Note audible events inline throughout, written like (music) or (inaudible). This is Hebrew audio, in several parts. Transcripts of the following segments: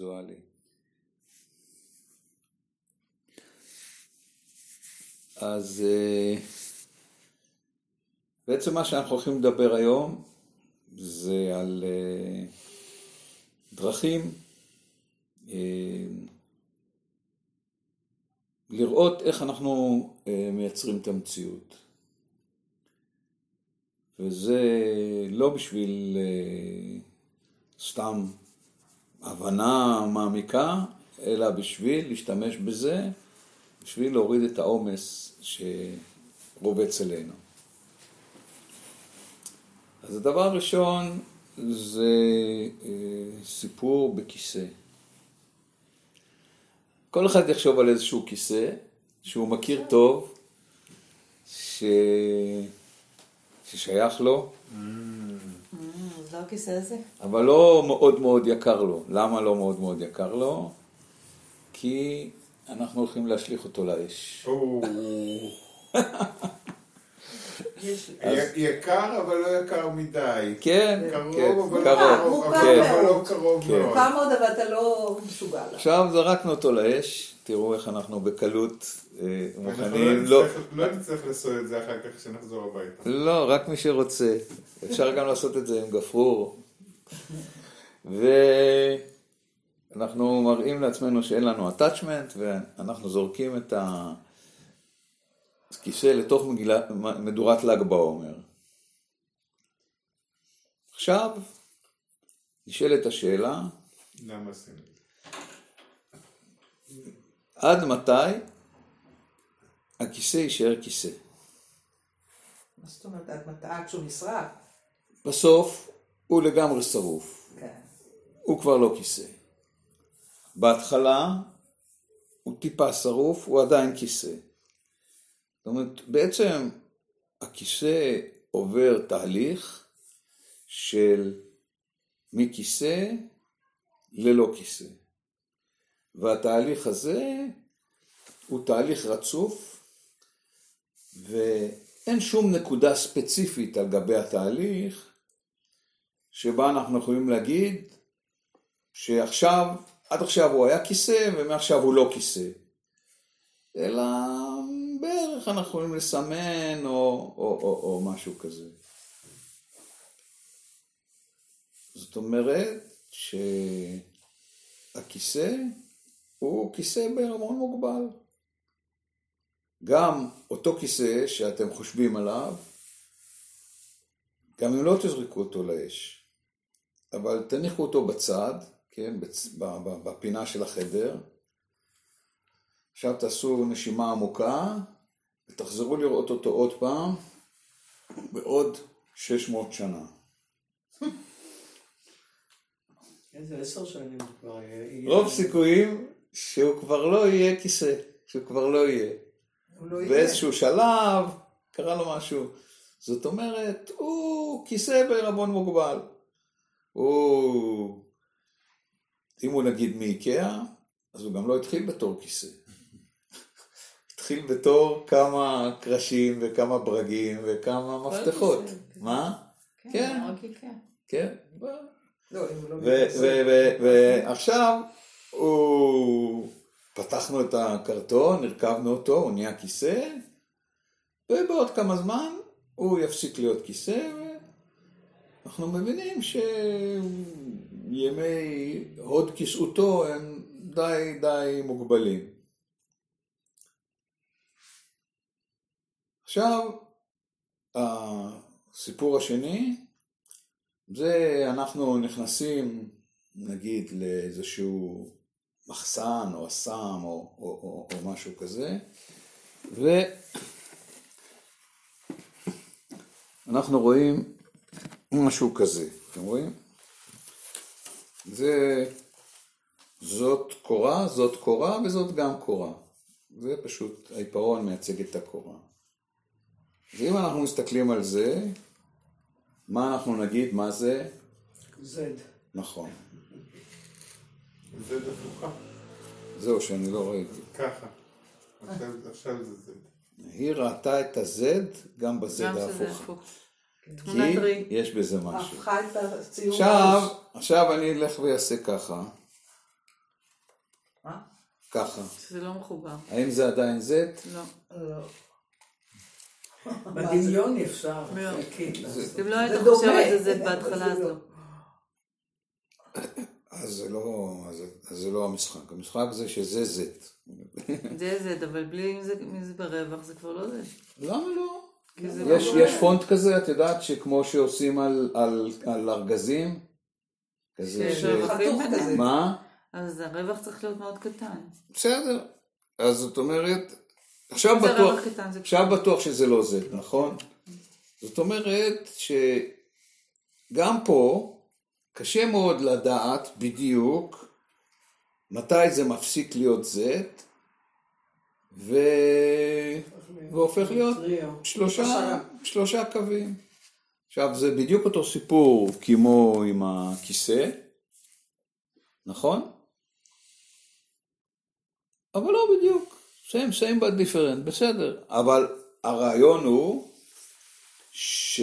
ויזואלי. אז אה, בעצם מה שאנחנו הולכים לדבר היום זה על אה, דרכים אה, לראות איך אנחנו מייצרים את המציאות. וזה לא בשביל סתם הבנה מעמיקה, אלא בשביל להשתמש בזה, בשביל להוריד את העומס שרובץ אלינו. אז הדבר הראשון זה אה, סיפור בכיסא. כל אחד יחשוב על איזשהו כיסא שהוא מכיר טוב, ש... ששייך לו. Mm. לא הכיסא הזה? אבל לא מאוד מאוד יקר לו. למה לא מאוד מאוד יקר לו? כי אנחנו הולכים להשליך אותו לאש. יקר אבל לא יקר מדי. כן, קרוב כן, אבל קרוב, לא כן. אבל לא קרוב כן. מאוד. מוכר מאוד, אבל אתה לא משוגע. עכשיו זרקנו אותו לאש, תראו איך אנחנו בקלות אה, אנחנו מוכנים. לא לא, נצטרך- לא לעשות את זה אחר כך כשנחזור הביתה. לא, רק מי שרוצה. אפשר גם לעשות את זה עם גפרור. ואנחנו מראים לעצמנו שאין לנו attachment, ואנחנו זורקים את הכיסא לתוך מגילה, מדורת ל"ג בעומר. עכשיו, נשאלת השאלה, למה עשינו? עד מתי הכיסא יישאר כיסא? מה זאת אומרת, עד מתי? עד שהוא נשרף. בסוף הוא לגמרי שרוף. כן. הוא כבר לא כיסא. בהתחלה הוא טיפה שרוף, הוא עדיין כיסא. זאת אומרת, בעצם הכיסא עובר תהליך של מכיסא ללא כיסא. והתהליך הזה הוא תהליך רצוף, ואין שום נקודה ספציפית על גבי התהליך שבה אנחנו יכולים להגיד שעכשיו, עד עכשיו הוא היה כיסא ומעכשיו הוא לא כיסא. אלא בערך אנחנו יכולים לסמן או, או, או, או משהו כזה. זאת אומרת שהכיסא הוא כיסא בערמון מוגבל. גם אותו כיסא שאתם חושבים עליו, גם אם לא תזרקו אותו לאש, אבל תניחו אותו בצד, כן, בפינה של החדר. עכשיו תעשו נשימה עמוקה ותחזרו לראות אותו עוד פעם בעוד 600 שנה. איזה עשר שנים כבר יהיה. רוב סיכויים שהוא כבר לא יהיה כיסא, שהוא כבר לא יהיה. לא יהיה. באיזשהו שלב קרה לו משהו. זאת אומרת, הוא כיסא בערבון מוגבל. הוא, אם הוא נגיד מאיקאה, אז הוא גם לא התחיל בתור כיסא. (laughs) התחיל בתור כמה קרשים וכמה ברגים וכמה מפתחות. כיסא. מה? כן, כן. כן. לא, לא ועכשיו הוא... פתחנו את הקרטון, הרכבנו אותו, הוא נהיה כיסא, ובעוד כמה זמן הוא יפסיק להיות כיסא, ואנחנו מבינים שימי הוד כיסאותו הם די די מוגבלים. עכשיו, הסיפור השני, זה אנחנו נכנסים נגיד לאיזשהו מחסן או אסם או, או, או, או משהו כזה ואנחנו רואים משהו כזה, אתם רואים? זה, זאת קורה, זאת קורה וזאת גם קורה. זה פשוט, העיפרון מייצג את הקורה. אז אם אנחנו מסתכלים על זה, מה אנחנו נגיד, מה זה? זד. נכון. זה דפוקה. זהו, שאני לא ראיתי. ככה. עכשיו- עכשיו זה זה. היא ראתה את ה-Z גם ההפוך. הפוך. כי. יש בזה משהו. עכשיו. עכשיו אני אלך ויעשה ככה. מה? ככה. שזה לא מחובר. האם זה עדיין Z? לא. לא. בדמיון אפשר. אם לא היית זה חושב על זה זה אבל בהתחלה, זה אז לא. (laughs) אז זה לא, אז, אז זה לא המשחק. המשחק זה שזה Z. זה זה, אבל בלי אם זה אם זה ברווח זה כבר לא זה. למה לא? יש, לא- יש פונט כזה, את יודעת, שכמו שעושים על, על, על ארגזים? כזה ש... כזה. מה? אז הרווח צריך להיות מאוד קטן. בסדר. אז זאת אומרת, עכשיו בטוח, קטן עכשיו בטוח שזה לא זה, נכון? זאת אומרת שגם פה קשה מאוד לדעת בדיוק מתי זה מפסיק להיות Z ו... והופך להיות. שלושה, שלושה קווים. עכשיו זה בדיוק אותו סיפור כמו עם הכיסא, נכון? אבל לא בדיוק, same same but different, בסדר. אבל הרעיון הוא ש...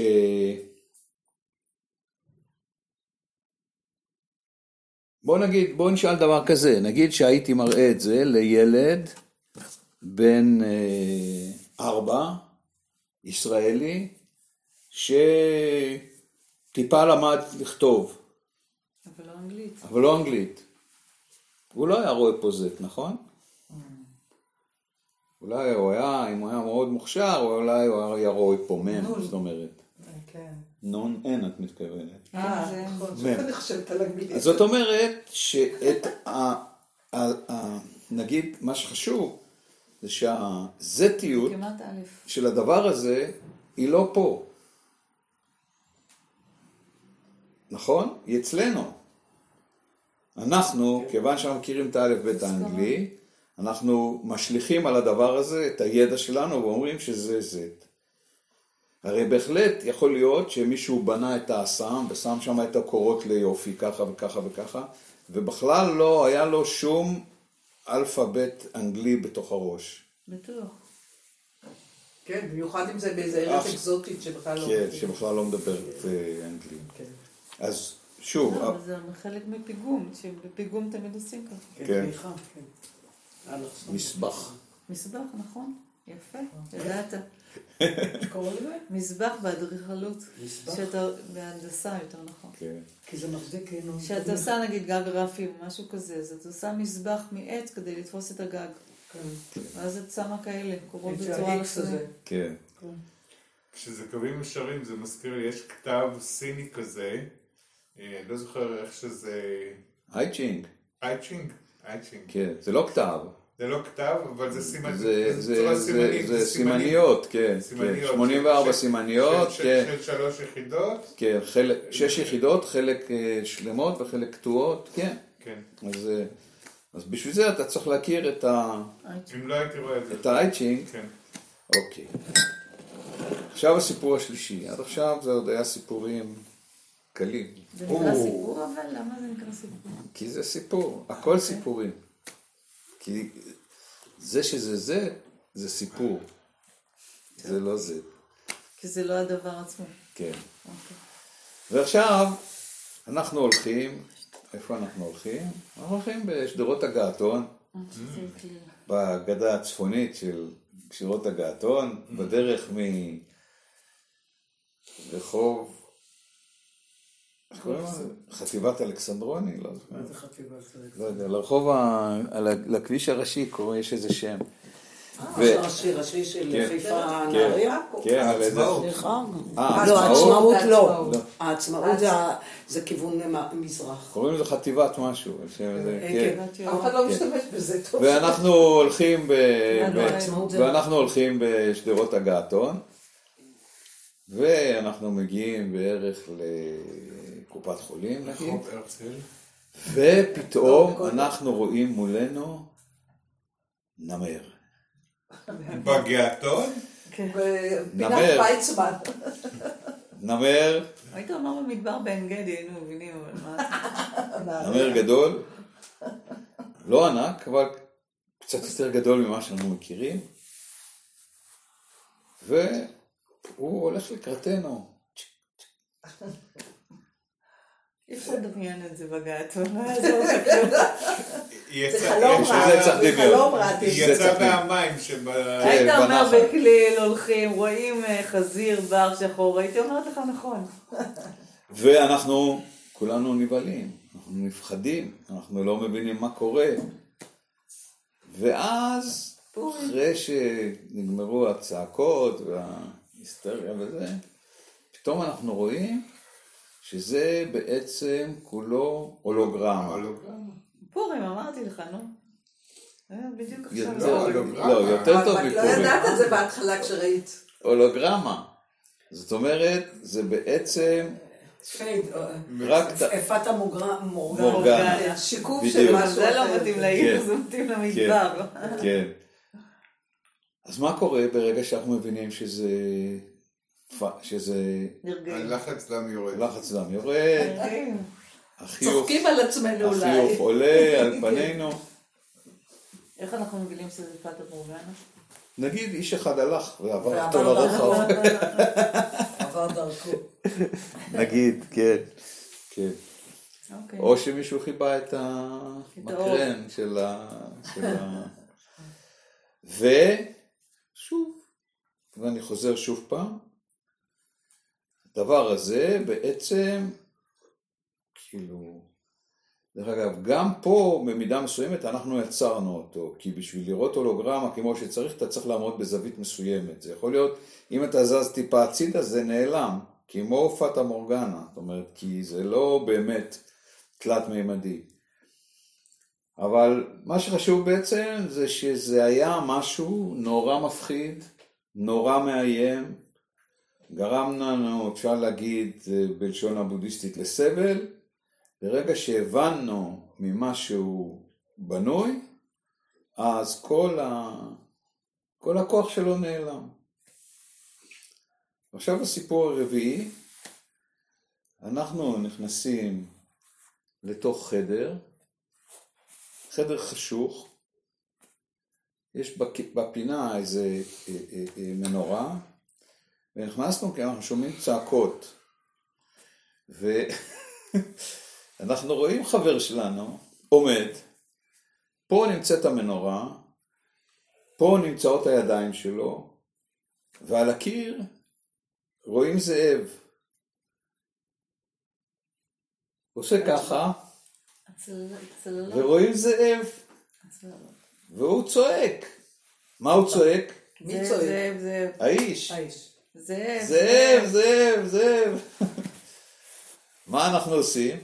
בוא נגיד, בוא נשאל דבר כזה, נגיד שהייתי מראה את זה לילד בן אה, ארבע, ישראלי, שטיפה למד לכתוב, אבל לא אנגלית. אבל לא אנגלית. הוא לא היה רואה פה זט, נכון? אולי הוא היה, אם הוא היה מאוד מוכשר, אולי הוא היה רואה פה מם, זאת אומרת. כן. נון אין את מתכוונת. אה, זה- נכון. אני חושבת על אנגלית. אז זאת אומרת שאת ה... נגיד, מה שחשוב זה שהזטיות. של הדבר הזה היא לא פה. נכון? היא אצלנו. אנחנו, כיוון שאנחנו מכירים את האלף-בית האנגלי, אנחנו משליכים על הדבר הזה את הידע שלנו ואומרים שזה זה. הרי בהחלט יכול להיות שמישהו בנה את האסם ושם שם את הקורות ליופי ככה וככה וככה, ובכלל לא היה לו שום אלפאבית אנגלי בתוך הראש. בטוח. כן, במיוחד אם זה באיזה ארץ אך- אקזוטית שבכלל לא... כן, שבכלל לא מדברת אה, אנגלית. כן. אז שוב, לא, אבל זה חלק מפיגום, שבפיגום תמיד עושים ככה. כן, כן. כן. אלכסון. מסבך. מזבח, נכון? יפה, ידעת. (laughs) איך קוראים לזה? מזבח באדריכלות. מזבח? שאתה, בהנדסה יותר נכון. כן. כי זה מחזיק כאילו... כשאתה עושה נגיד גג רפי או משהו כזה, אז אתה עושה מזבח מעץ כדי לתפוס את הגג. כן. ואז את שמה כאלה, קורות את בצורה מסוימת. הזה. כן. כשזה קווים ישרים זה מזכיר לי, יש כתב סיני כזה, אה, לא זוכר איך שזה... הייצ'ינג. אייצ'ינג? אייצ'ינג. כן. זה לא כתב. זה לא כתב, אבל זה סימן... זה- זה- צורה זה- סימנית, זה סימנים. סימניות, כן. כן. סימניות. 84 של- סימניות, של- כן. של שלוש יחידות. כן, חלק, שש יחידות, חלק אה, שלמות וחלק קטועות, כן. כן. אז, אה, אז בשביל זה אתה צריך להכיר את ה- אם לא הייתי רואה את זה. את האייצ'ינג. כן. אוקיי. עכשיו הסיפור השלישי. עד עכשיו זה עוד היה סיפורים קלים. זה נקרא סיפור אבל? למה זה נקרא סיפור? כי זה סיפור, הכל סיפורים. כי זה שזה זה, זה סיפור. זה לא זה. כי זה לא הדבר עצמו. כן. אוקיי. ועכשיו אנחנו הולכים, איפה אנחנו הולכים? אנחנו הולכים בשדרות הגעתון. בגדה הצפונית של שדרות הגעתון, בדרך מרחוב? חטיבת אלכסנדרוני, לא זוכר. מה זה חטיבת סלקציה? לא יודע, לרחוב, לכביש הראשי קוראים, יש איזה שם. ו- ראשי ראשי של כן. חיפה כן, נהריה? כן, על איזה... אה, לא, העצמאות? לא. לא. העצמאות זה כיוון מזרח. קוראים לזה חטיבת משהו, על שם זה, אה, כן. כן. אף אחד לא. משתמש בזה, טוב. ואנחנו הולכים ב... לא, העצמאות זה- ואנחנו הולכים בשדרות הגעתון, ואנחנו מגיעים בערך לקופת חולים נגיד, רחוב הרצל. ופתאום אנחנו רואים מולנו נמר. בגעתון? בפינת נמר. נמר, היית אומר במדבר בעין גדי, היינו מבינים, אבל מה... נמר גדול, לא ענק, אבל קצת יותר גדול ממה שאנחנו מכירים, והוא הולך לקראתנו. אי אפשר לדמיין את זה בגעתון, לא יעזור לך זה חלום רע, זה. חלום רע. היא יצאה מהמים שב... היית אומר. בכליל הולכים, רואים אה, חזיר, בר שחור, הייתי אומרת לך נכון. ואנחנו כולנו נבהלים, אנחנו מפחדים, אנחנו לא מבינים מה קורה. ואז. אחרי שנגמרו הצעקות וההיסטריה וזה, פתאום אנחנו רואים שזה בעצם כולו הולוגרמה. פורים, אמרתי לך, נו. אה, בדיוק עכשיו. זה הולוגרמה. לא, יותר טוב לא מפורים. ידעת את זה בהתחלה כשראית. הולוגרמה. זאת אומרת, זה בעצם פייד, רק אפת המורגנה. מורגנה. שיקוף. של משהו זה לא. מתאים לעיר, כן. זה מתאים למדבר. כן. אז מה קורה ברגע שאנחנו מבינים שזה... שזה נרגעים. הלחץ דם יורד. לחץ דם יורד, נרגעים. החיוך, צוחקים על עצמנו החיוך אולי. עולה על (laughs) פנינו. איך אנחנו מבינים שזה פאטה מורגנה? נגיד איש אחד הלך ועבר אותו לרחוב. (laughs) עבר דרכו. נגיד, כן. כן. אוקיי. או שמישהו חיבה את. המקרן של ה... (laughs) של ה... ושוב, ואני חוזר שוב פעם, הדבר הזה בעצם, כאילו, דרך אגב, גם פה במידה מסוימת אנחנו יצרנו אותו, כי בשביל לראות הולוגרמה כמו שצריך, אתה צריך לעמוד בזווית מסוימת. זה יכול להיות, אם אתה זז טיפה הצידה זה נעלם, כמו פאטה מורגנה, זאת אומרת, כי זה לא באמת תלת מימדי. אבל מה שחשוב בעצם זה שזה היה משהו נורא מפחיד, נורא מאיים, גרם לנו, אפשר להגיד אה, בלשון הבודהיסטית, לסבל. ברגע שהבנו ממה שהוא בנוי, אז כל, ה... כל הכוח שלו נעלם. עכשיו הסיפור הרביעי, אנחנו נכנסים לתוך חדר, חדר חשוך, יש בפינה איזה אה, אה, מנורה, ונכנסנו כי אנחנו שומעים צעקות. ואנחנו (laughs) רואים חבר שלנו עומד, פה נמצאת המנורה, פה נמצאות הידיים שלו, ועל הקיר רואים זאב. עושה ככה. ורואים זאב. והוא צועק. מה הוא צועק? מי צועק? האיש. זאב. זאב, זאב, זאב. (laughs) מה אנחנו עושים?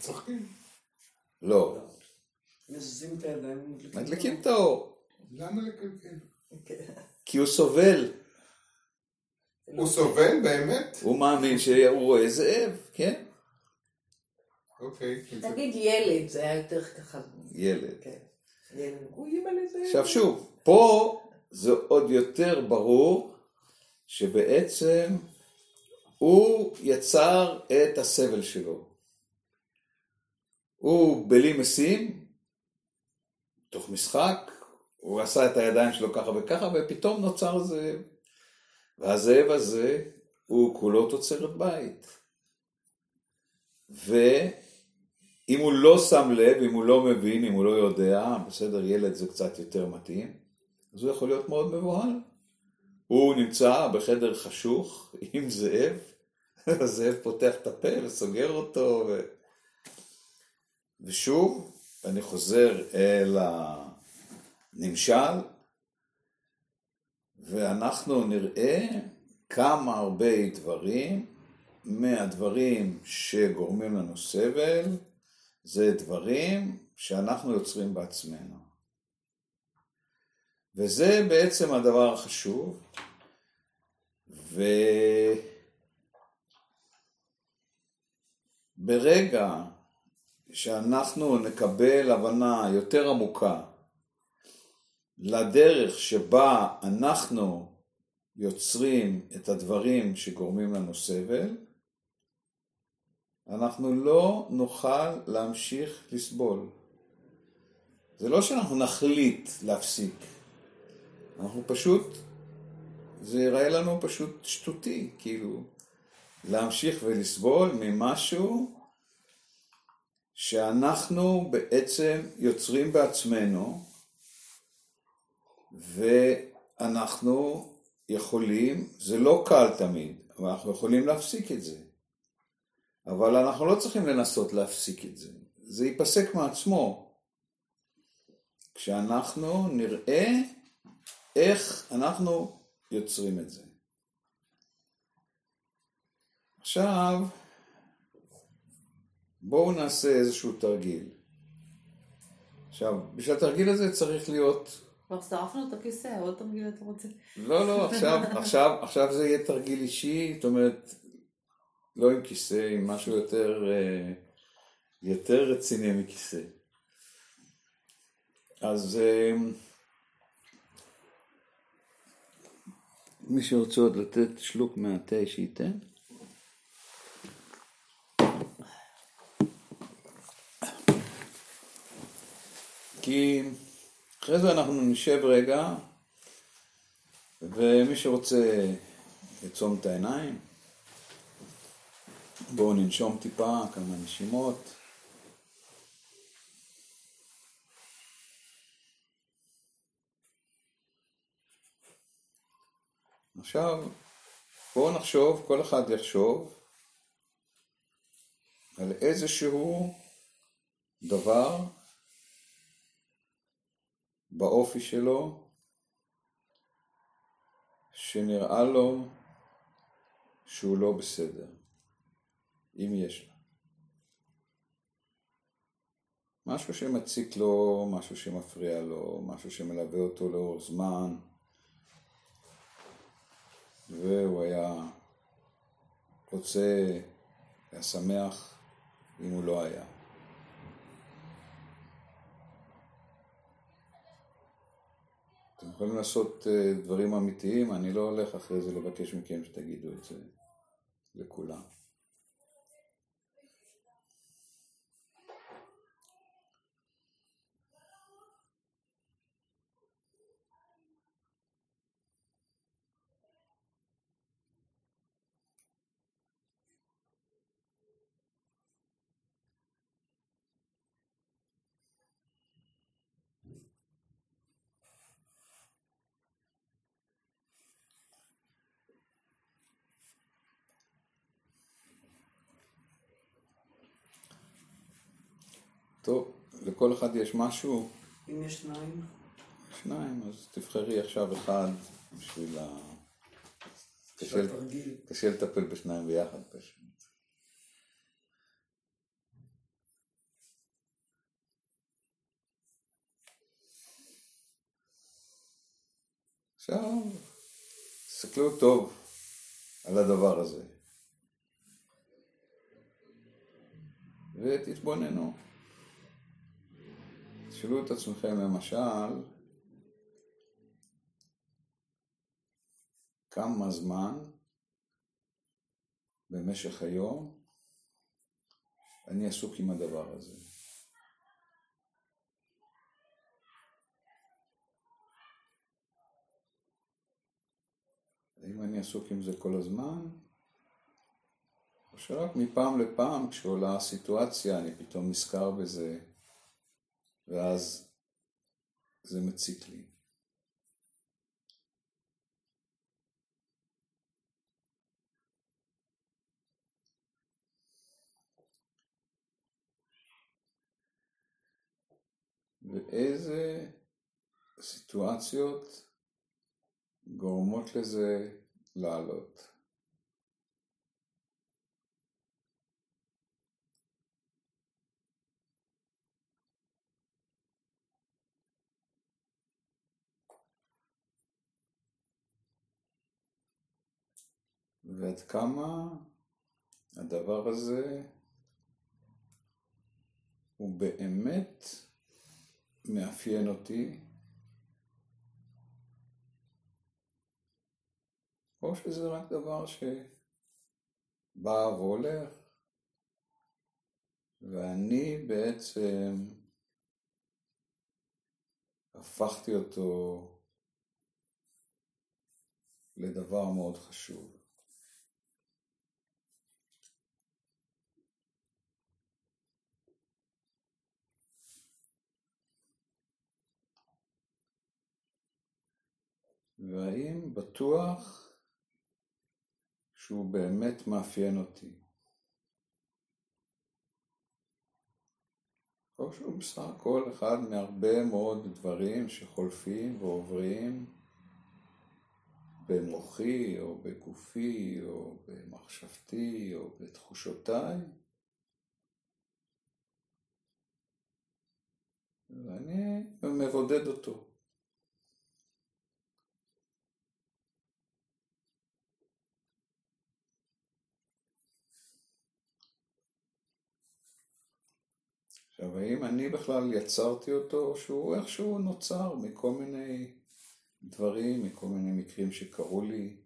צוחקים. לא, מזיזים את הידיים. מדליקים את האור. למה לקלקל? (laughs) כי הוא סובל, הוא סובל באמת? הוא מאמין שהוא רואה זאב, כן? אוקיי. תגיד ילד, זה היה יותר ככה. ילד. כן. ילד. הוא אימא לזה. עכשיו שוב, פה זה עוד יותר ברור שבעצם הוא יצר את הסבל שלו. הוא בלי משים, תוך משחק, הוא עשה את הידיים שלו ככה וככה, ופתאום נוצר זאב. והזאב הזה הוא כולו תוצרת בית. ואם הוא לא שם לב, אם הוא לא מבין, אם הוא לא יודע, בסדר, ילד זה קצת יותר מתאים, אז הוא יכול להיות מאוד מבוהל. הוא נמצא בחדר חשוך עם זאב, (laughs) הזאב פותח את הפה וסוגר אותו, ו... ושוב, אני חוזר אל הנמשל, ואנחנו נראה כמה הרבה דברים מהדברים שגורמים לנו סבל, זה דברים שאנחנו יוצרים בעצמנו. וזה בעצם הדבר החשוב, וברגע שאנחנו נקבל הבנה יותר עמוקה לדרך שבה אנחנו יוצרים את הדברים שגורמים לנו סבל, אנחנו לא נוכל להמשיך לסבול. זה לא שאנחנו נחליט להפסיק, אנחנו פשוט, זה ייראה לנו פשוט שטותי, כאילו, להמשיך ולסבול ממשהו שאנחנו בעצם יוצרים בעצמנו, ואנחנו יכולים, זה לא קל תמיד, אבל אנחנו יכולים להפסיק את זה. אבל אנחנו לא צריכים לנסות להפסיק את זה. זה ייפסק מעצמו. כשאנחנו נראה איך אנחנו יוצרים את זה. עכשיו, בואו נעשה איזשהו תרגיל. עכשיו, בשביל התרגיל הזה צריך להיות... כבר שרפנו את הכיסא, עוד תרגיל אתה רוצה? לא, לא, עכשיו, (laughs) עכשיו, עכשיו זה יהיה תרגיל אישי, זאת אומרת, לא עם כיסא, עם משהו יותר, אה, יותר רציני מכיסא. אז מי שרוצה עוד לתת שלוק מהתה שייתן. כי אחרי זה אנחנו נשב רגע, ומי שרוצה לעצום את העיניים, בואו ננשום טיפה, כמה נשימות. עכשיו, בואו נחשוב, כל אחד יחשוב על איזשהו דבר באופי שלו שנראה לו שהוא לא בסדר, אם יש לו. משהו שמציק לו, משהו שמפריע לו, משהו שמלווה אותו לאורך זמן, והוא היה רוצה, היה שמח אם הוא לא היה. אתם יכולים לעשות אה, דברים אמיתיים, אני לא הולך אחרי זה לבקש מכם שתגידו את זה לכולם. טוב, לכל אחד יש משהו, אם יש שניים, שניים, אז תבחרי עכשיו אחד בשביל ה... קשה, לטפל בשניים ביחד פשוט. עכשיו, תסתכלו טוב על הדבר הזה. ותתבוננו. תשאלו את עצמכם למשל, כמה זמן במשך היום אני עסוק עם הדבר הזה. האם אני עסוק עם זה כל הזמן? או שרק מפעם לפעם כשעולה הסיטואציה אני פתאום נזכר בזה ואז זה מציק לי. ואיזה סיטואציות גורמות לזה לעלות. ועד כמה הדבר הזה הוא באמת מאפיין אותי, או שזה רק דבר שבא והולך, ואני בעצם הפכתי אותו לדבר מאוד חשוב. והאם בטוח שהוא באמת מאפיין אותי. או שהוא בסך הכל אחד מהרבה מאוד דברים שחולפים ועוברים במוחי או בגופי או במחשבתי או בתחושותיי ואני מבודד אותו. עכשיו, האם אני בכלל יצרתי אותו, או שהוא איכשהו נוצר מכל מיני דברים, מכל מיני מקרים שקרו לי?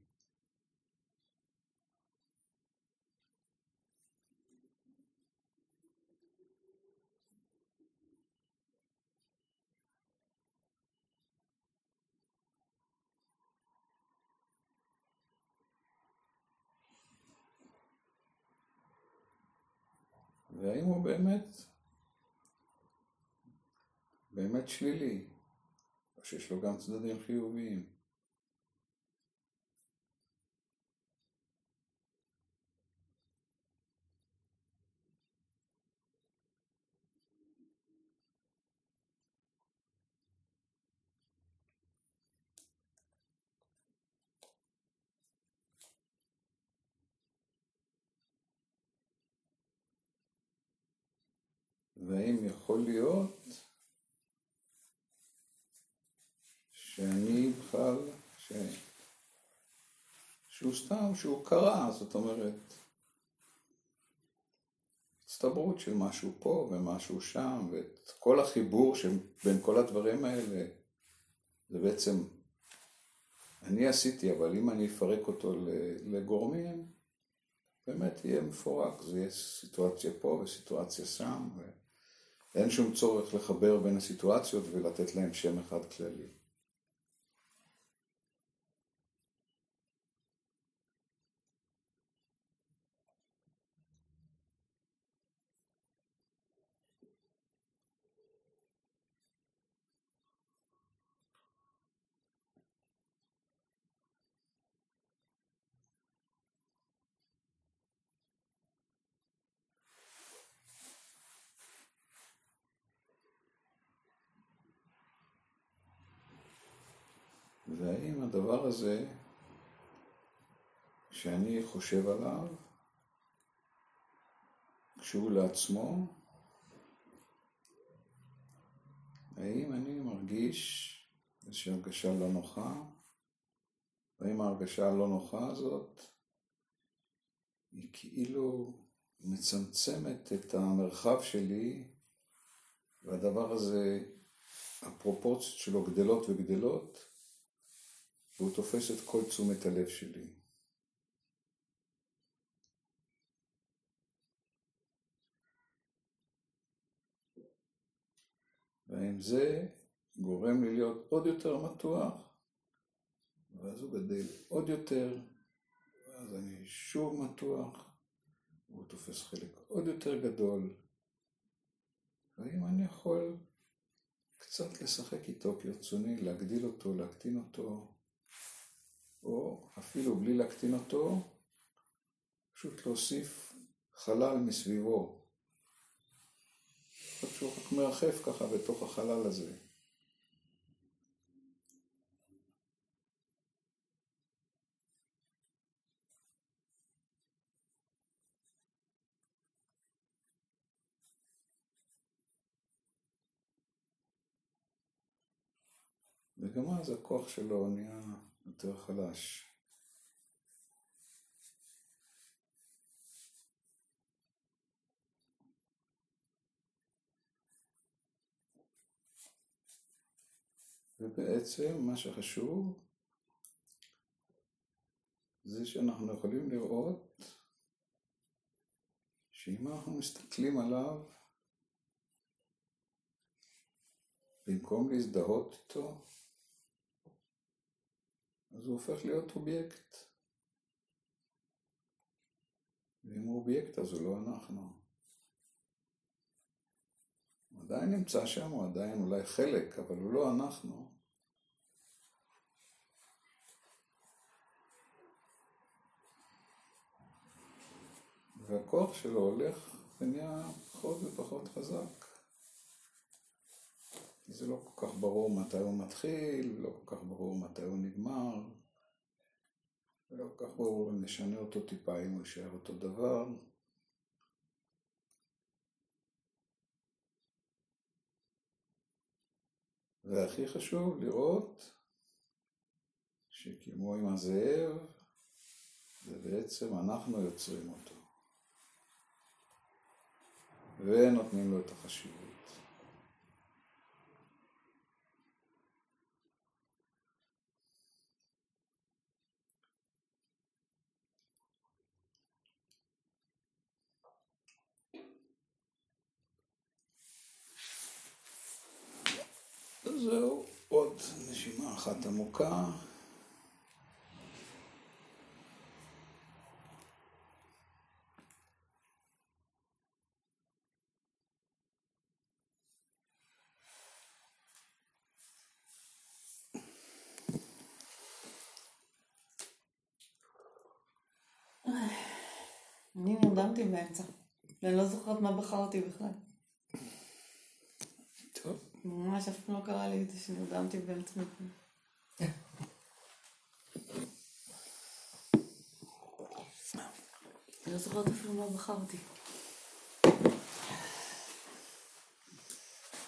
והאם הוא באמת, באמת שלילי, או שיש לו גם צדדים חיוביים. והאם יכול להיות שאני בכלל, ש... שהוא סתם, שהוא קרה, זאת אומרת, הצטברות של משהו פה ומשהו שם, ואת כל החיבור שבין כל הדברים האלה, זה בעצם, אני עשיתי, אבל אם אני אפרק אותו לגורמים, באמת יהיה מפורק, זה יהיה סיטואציה פה וסיטואציה שם, ואין שום צורך לחבר בין הסיטואציות ולתת להם שם אחד כללי. והאם הדבר הזה שאני חושב עליו, כשהוא לעצמו, האם אני מרגיש איזושהי הרגשה לא נוחה, והאם ההרגשה הלא נוחה הזאת היא כאילו מצמצמת את המרחב שלי, והדבר הזה, הפרופורציות שלו גדלות וגדלות, והוא תופס את כל תשומת הלב שלי. והאם זה גורם לי להיות עוד יותר מתוח, ואז הוא גדל עוד יותר, ואז אני שוב מתוח, והוא תופס חלק עוד יותר גדול. והאם אני יכול קצת לשחק איתו כרצוני, להגדיל אותו, להקטין אותו, או אפילו בלי להקטין אותו, פשוט להוסיף חלל מסביבו. פשוט רק מרחף ככה בתוך החלל הזה. וגם אז הכוח שלו נהיה יותר חלש. ובעצם מה שחשוב זה שאנחנו יכולים לראות שאם אנחנו מסתכלים עליו במקום להזדהות איתו אז הוא הופך להיות אובייקט. ואם הוא אובייקט אז הוא לא אנחנו. הוא עדיין נמצא שם, הוא עדיין אולי חלק, אבל הוא לא אנחנו. והכוח שלו הולך ונהיה פחות ופחות חזק. כי זה לא כל כך ברור מתי הוא מתחיל, לא כל כך ברור מתי הוא נגמר, ולא כל כך ברור אם נשנה אותו טיפה, אם הוא יישאר אותו דבר. והכי חשוב לראות שכמו עם הזאב, זה בעצם אנחנו יוצרים אותו. ונותנים לו את החשיבות. אז זהו, עוד נשימה אחת עמוקה. אני נרדמתי באמצע. ואני לא זוכרת מה בחרתי בכלל. ממש אף פעם לא קרה לי את זה שנרדמתי באמצע מפעם. אני לא זוכרת אפילו מה בחרתי.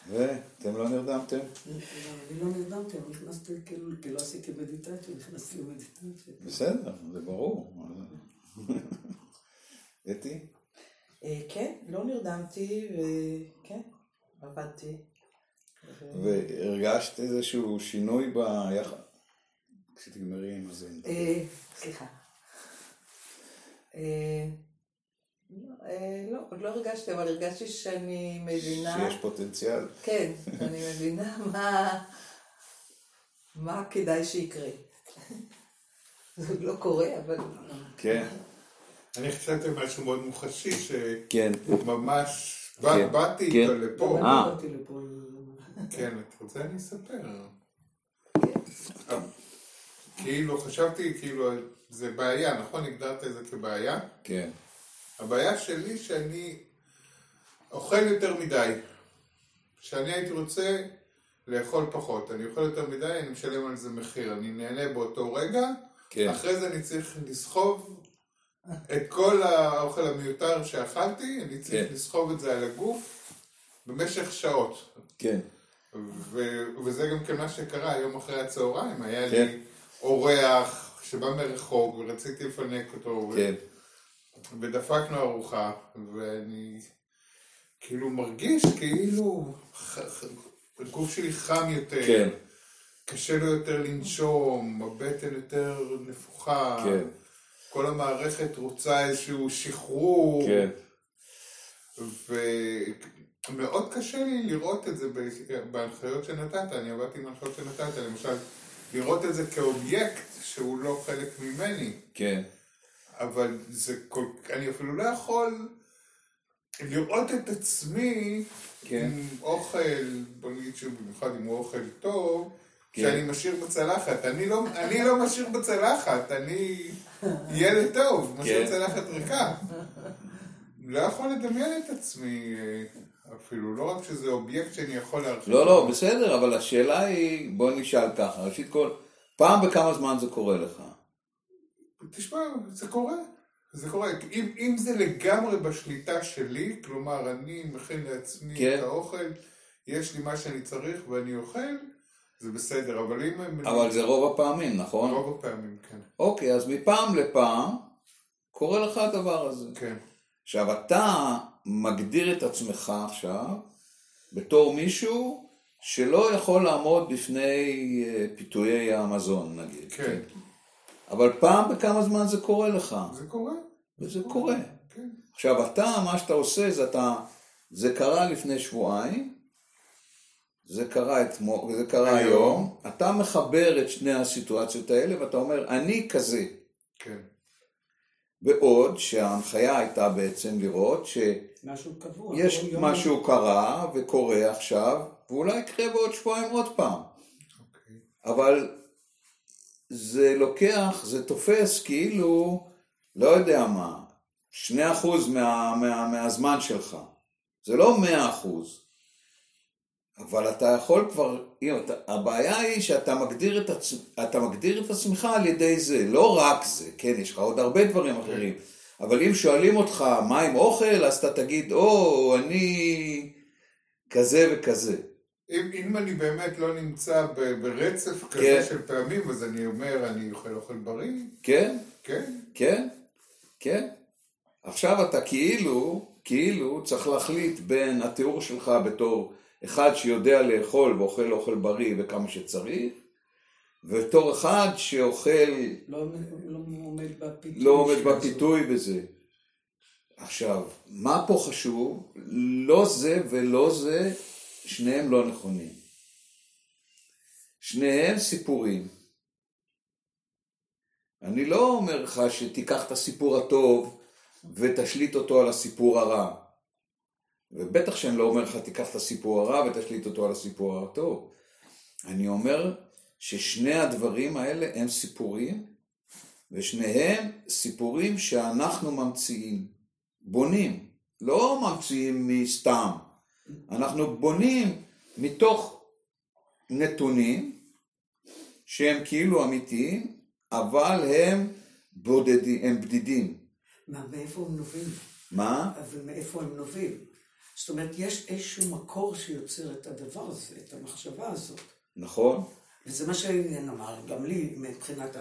ואתם לא נרדמתם? אני לא נרדמתי, אבל נכנסתי כאילו, כי לא עשיתי מדיטציה, נכנסתי למדיטציה. בסדר, זה ברור. אתי? אה, כן, לא נרדמתי, וכן, עבדתי. והרגשת איזשהו שינוי ביחד? כשתגמרי עם הזה. אה, סליחה. אה, לא, אה, לא, עוד לא הרגשתי, אבל הרגשתי שאני מבינה... שיש פוטנציאל. כן, אני מבינה מה, מה כדאי שיקרה. זה עוד לא קורה, אבל... כן, אני חשבתי על משהו מאוד מוחשי, כן. שממש כן, באתי כן. איתו לפה. כן, את רוצה אני אספר. כאילו, חשבתי, כאילו, זה בעיה, נכון? הגדרת את זה כבעיה? כן. הבעיה שלי שאני אוכל יותר מדי. שאני הייתי רוצה לאכול פחות. אני אוכל יותר מדי, אני משלם על זה מחיר. אני נהנה באותו רגע, כן. אחרי זה אני צריך לסחוב את כל האוכל המיותר שאכלתי, אני צריך כן. לסחוב את זה על הגוף במשך שעות. כן. ו- וזה גם כן מה שקרה היום אחרי הצהריים, היה כן. לי אורח שבא מרחוק ורציתי לפנק אותו, ו- כן. ודפקנו ארוחה, ואני כאילו מרגיש כאילו ח- הגוף שלי חם יותר, כן. קשה לו יותר לנשום, הבטן יותר נפוחה, כן. כל המערכת רוצה איזשהו שחרור, כן. ומאוד קשה לי לראות את זה בהנחיות שנתת, אני עבדתי עם הנחיות שנתת, למשל, לראות את זה כאובייקט שהוא לא חלק ממני, כן. אבל זה כל... אני אפילו לא יכול לראות את עצמי כן. עם אוכל, בוא נגיד שבמיוחד אם הוא אוכל טוב, כן. שאני משאיר בצלחת. אני לא, אני לא משאיר בצלחת, אני ילד טוב, משאיר כן. צלחת ריקה. לא יכול לדמיין את עצמי אה, אפילו, לא רק שזה אובייקט שאני יכול להרחיב. לא, לא, בסדר, אבל השאלה היא, בוא נשאל ככה, ראשית כל, פעם בכמה זמן זה קורה לך? תשמע, זה קורה. זה קורה. אם, אם זה לגמרי בשליטה שלי, כלומר, אני מכין לעצמי כן. את האוכל, יש לי מה שאני צריך ואני אוכל, זה בסדר, אבל אם... אבל זה רוב הפעמים, נכון? רוב הפעמים, כן. אוקיי, אז מפעם לפעם קורה לך הדבר הזה. כן. עכשיו, אתה מגדיר את עצמך עכשיו בתור מישהו שלא יכול לעמוד בפני אה, פיתויי המזון, נגיד. כן. אבל פעם בכמה זמן זה קורה לך, זה קורה. וזה קורה. כן. עכשיו, אתה, מה שאתה עושה זה אתה, זה קרה לפני שבועיים, זה קרה אתמול, זה קרה היום. היום, אתה מחבר את שני הסיטואציות האלה ואתה אומר, אני כזה. כן. בעוד שההנחיה הייתה בעצם לראות שיש משהו קבוע. כל יום- משהו קרה וקורה עכשיו, ואולי יקרה בעוד שבועיים עוד פעם. אוקיי. אבל זה לוקח, זה תופס כאילו, לא יודע מה, שני אחוז מה, מה, מהזמן שלך. זה לא מאה אחוז. אבל אתה יכול כבר, אם אתה, הבעיה היא שאתה מגדיר, את עצ, אתה מגדיר את עצמך על ידי זה, לא רק זה, כן, יש לך עוד הרבה דברים אחרים, אבל אם שואלים אותך מה עם אוכל, אז אתה תגיד, או, אני כזה וכזה. אם, אם אני באמת לא נמצא ברצף כזה כן. של פעמים, אז אני אומר, אני אוכל אוכל בריא, כן, כן? כן, כן. עכשיו אתה כאילו, כאילו צריך להחליט בין התיאור שלך בתור אחד שיודע לאכול ואוכל אוכל בריא וכמה שצריך, ותור אחד שאוכל, לא לא עומד בפיתוי. לא עומד. בפיתוי בזה. עכשיו, מה פה חשוב? לא זה ולא זה, שניהם לא נכונים. שניהם סיפורים. אני לא אומר לך שתיקח את הסיפור הטוב ותשליט אותו על הסיפור הרע. ובטח שאני לא אומר לך תיקח את הסיפור הרע ותשליט אותו על הסיפור הטוב. אני אומר ששני הדברים האלה הם סיפורים, ושניהם סיפורים שאנחנו ממציאים, בונים, לא ממציאים מסתם. אנחנו בונים מתוך נתונים שהם כאילו אמיתיים, אבל הם בודדים, הם בדידים. מה, מאיפה הם נובעים? מה? אבל מאיפה הם נובעים? זאת אומרת, יש איזשהו מקור שיוצר את הדבר הזה, את המחשבה הזאת. נכון? וזה מה שעניין אמר, גם לי, מבחינת ה...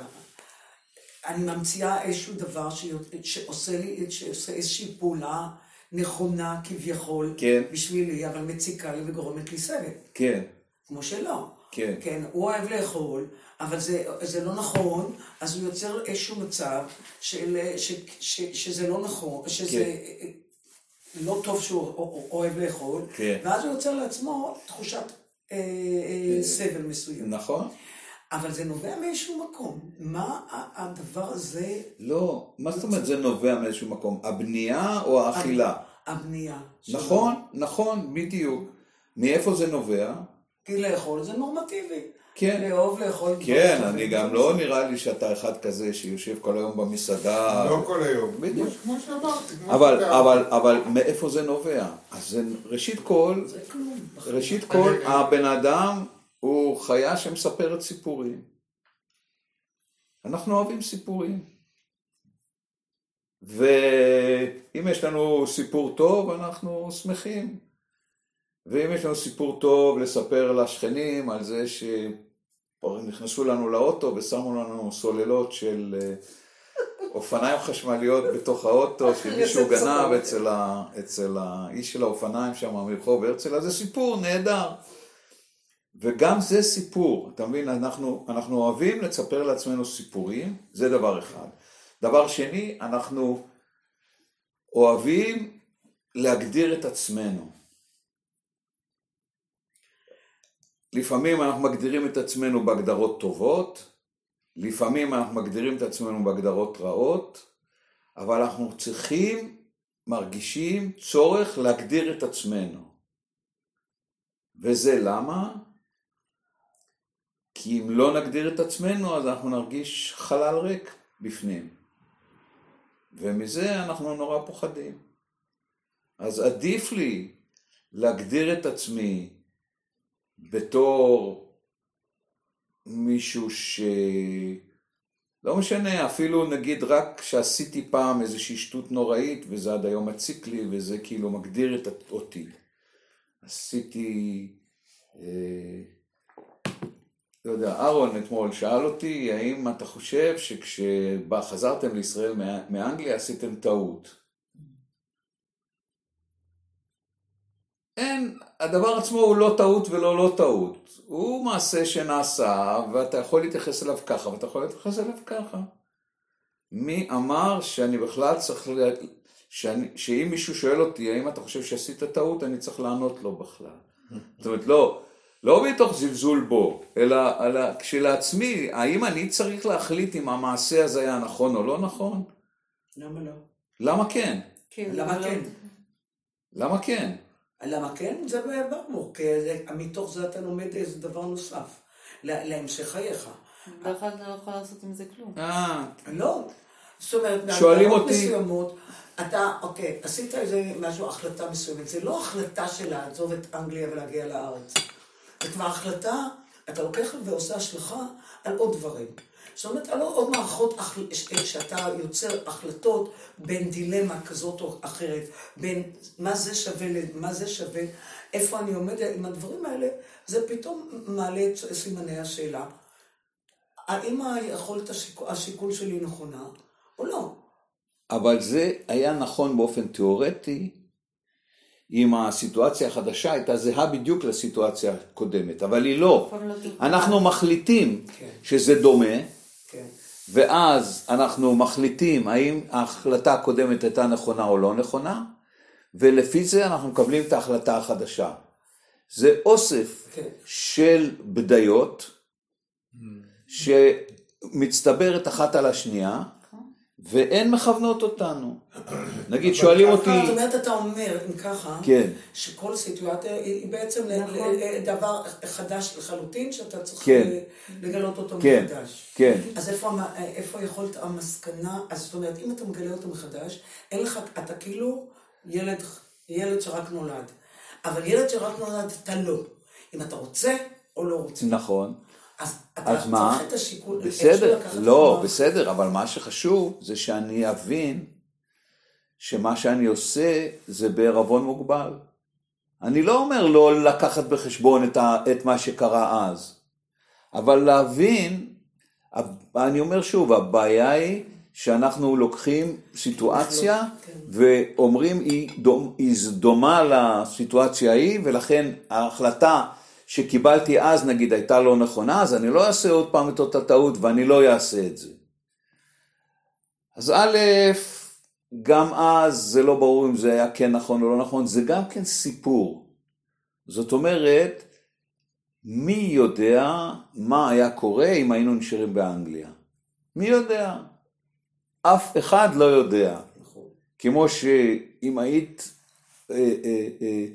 אני ממציאה איזשהו דבר שיוצ- שעושה לי, שעושה איזושהי פעולה נכונה כביכול, כן. בשבילי, אבל מציקה לי וגורמת לי סבל. כן, כמו שלא. כן. כן, הוא אוהב לאכול, אבל זה, זה לא נכון, אז הוא יוצר איזשהו מצב של, ש, ש, שזה לא נכון, שזה כן. לא טוב שהוא אוהב לאכול, כן. ואז הוא יוצר לעצמו תחושת סבל מסוים. נכון? אבל זה נובע מאיזשהו מקום. מה הדבר הזה, לא, מה זאת אומרת זה נובע מאיזשהו מקום? הבנייה או האכילה? הבנייה? נכון, נכון, בדיוק. מאיפה זה נובע? כי לאכול זה נורמטיבי. כן. לאהוב לאכול. דברים כן. אני גם לא נראה לי שאתה אחד כזה שיושב כל היום במסעדה. לא כל היום. בדיוק. כמו שאמרתי. אבל, אבל, אבל מאיפה זה נובע? אז זה, ראשית כל. ראשית כל, הבן אדם הוא חיה שמספרת סיפורים. אנחנו אוהבים סיפורים. ואם יש לנו סיפור טוב, אנחנו שמחים. ואם יש לנו סיפור טוב לספר לשכנים על זה שנכנסו לנו לאוטו ושמו לנו סוללות של אה, אופניים חשמליות בתוך האוטו, שמישהו איזה גנב. אצל, ה, אצל האיש של האופניים שם מרחוב הרצל, אז זה סיפור נהדר. וגם זה סיפור, אתה מבין? אנחנו, אנחנו אוהבים לספר לעצמנו סיפורים, זה דבר אחד. דבר שני, אנחנו אוהבים להגדיר את עצמנו. לפעמים אנחנו מגדירים את עצמנו בהגדרות טובות, לפעמים אנחנו מגדירים את עצמנו בהגדרות רעות, אבל אנחנו צריכים, מרגישים צורך להגדיר את עצמנו. וזה למה? כי אם לא נגדיר את עצמנו, אז אנחנו נרגיש חלל ריק בפנים. ומזה אנחנו נורא פוחדים. אז עדיף לי להגדיר את עצמי בתור מישהו ש... לא משנה, אפילו נגיד רק שעשיתי פעם איזושהי שטות נוראית, וזה עד היום מציק לי, וזה כאילו מגדיר את אותי. עשיתי... אה, לא יודע, אהרון אתמול שאל אותי, האם אתה חושב שכשחזרתם לישראל מא- מאנגליה עשיתם טעות? אין, הדבר עצמו הוא לא טעות ולא לא טעות. הוא מעשה שנעשה, ואתה יכול להתייחס אליו ככה, ואתה יכול להתייחס אליו ככה. מי אמר שאני בכלל צריך, ל... שאני... שאם מישהו שואל אותי, האם אתה חושב שעשית טעות, אני צריך לענות לו בכלל. זאת אומרת, לא, לא מתוך זלזול בו, אלא, אלא כשלעצמי, האם אני צריך להחליט אם המעשה הזה היה נכון או לא נכון? למה לא? למה כן? כן, למה אבל- כן? למה כן? למה כן? זה ברור, כי מתוך זה אתה לומד איזה דבר נוסף, לה- להמשך חייך. ואחד לא יכול לעשות עם זה כלום. אה, לא, זאת אומרת, שואלים אותי- מסוימות, אתה, אוקיי, עשית איזה משהו, החלטה מסוימת. זה לא החלטה של לעזוב את אנגליה ולהגיע לארץ. זה כבר החלטה, אתה לוקח ועושה השלכה על עוד דברים. זאת אומרת, על עוד מערכות שאתה יוצר החלטות בין דילמה כזאת או אחרת, בין מה זה שווה למה זה שווה, איפה אני עומד עם הדברים האלה, זה פתאום מעלה את סימני השאלה. האם היכולת השיקול, השיקול שלי נכונה או לא? אבל זה היה נכון באופן תיאורטי, אם הסיטואציה החדשה הייתה זהה בדיוק לסיטואציה הקודמת, אבל היא לא. פעם לא. אנחנו מחליטים כן. שזה דומה, כן. ואז אנחנו מחליטים האם ההחלטה הקודמת הייתה נכונה או לא נכונה, ולפי זה אנחנו מקבלים את ההחלטה החדשה. זה אוסף כן. של בדיות שמצטברת אחת על השנייה, והן מכוונות אותנו. נגיד, שואלים אותי... זאת אומרת, אתה אומר, אם ככה, כן. שכל סיטואציה היא בעצם ל- נכון. דבר חדש לחלוטין, שאתה צריך כן. לגלות אותו כן, מחדש. כן. אז איפה, איפה יכולת המסקנה, אז זאת אומרת, אם אתה מגלה אותו מחדש, אין לך, אתה כאילו ילד, ילד שרק נולד. אבל ילד שרק נולד, אתה לא. אם אתה רוצה או לא רוצה. נכון. אז מה? בסדר, לא, בסדר, אבל מה שחשוב זה שאני אבין שמה שאני עושה זה בערבון מוגבל. אני לא אומר לא לקחת בחשבון את, ה, את מה שקרה אז, אבל להבין, אני אומר שוב, הבעיה היא שאנחנו לוקחים סיטואציה כן. ואומרים היא, דומ, היא דומה לסיטואציה ההיא ולכן ההחלטה שקיבלתי אז נגיד הייתה לא נכונה אז אני לא אעשה עוד פעם את אותה טעות ואני לא אעשה את זה. אז א', גם אז זה לא ברור אם זה היה כן נכון או לא נכון, זה גם כן סיפור. זאת אומרת, מי יודע מה היה קורה אם היינו נשארים באנגליה? מי יודע? אף אחד לא יודע. נכון. כמו שאם היית... אה, אה, אה,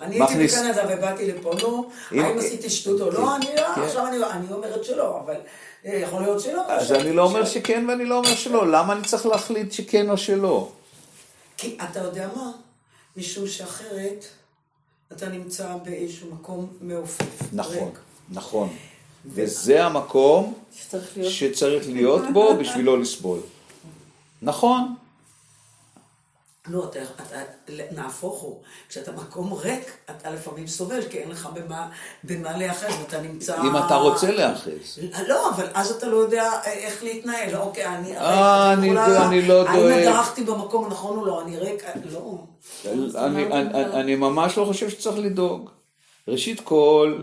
אני הייתי בקנדה ובאתי לפה, נו, אם- האם עשיתי שטות או כן, לא, אני לא, כן. עכשיו אני- אני אומרת שלא, אבל אה, יכול להיות שלא. אז אני לא אומר שכן ואני לא אומר שלא, למה אני צריך להחליט שכן או שלא? כי אתה יודע מה? משום שאחרת אתה נמצא באיזשהו מקום מעופף. נכון. נכון. וזה המקום. שצריך להיות בו בשביל לא לסבול. נכון, לא, אתה, אתה, נהפוך הוא, כשאתה מקום ריק, אתה לפעמים סובל, כי אין לך במה, במה להיאחז, ואתה נמצא... אם אתה רוצה להיאחז. לא, אבל אז אתה לא יודע איך להתנהל, אוקיי, אני... אה, אני אני- יכולה- אני לא האם דואג. דרכתי במקום הנכון או לא, אני ריק, לא. אני, אני, אני ממש לא חושב שצריך לדאוג. ראשית כל,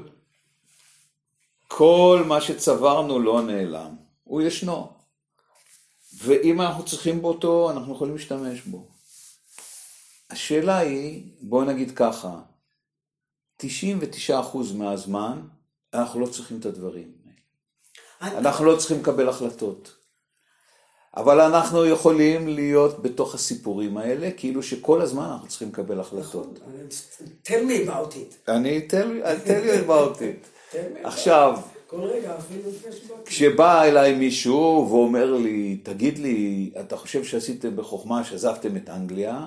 כל מה שצברנו לא נעלם, הוא ישנו. ואם אנחנו צריכים בו אותו, אנחנו יכולים להשתמש בו. השאלה היא, בואו נגיד ככה, 99% מהזמן אנחנו לא צריכים את הדברים. אנחנו לא צריכים לקבל החלטות. אבל אנחנו יכולים להיות בתוך הסיפורים האלה, כאילו שכל הזמן אנחנו צריכים לקבל החלטות. tell me about it. אני, tell, you about it. עכשיו. כשבא אליי מישהו ואומר לי, תגיד לי, אתה חושב שעשיתם בחוכמה שעזבתם את אנגליה?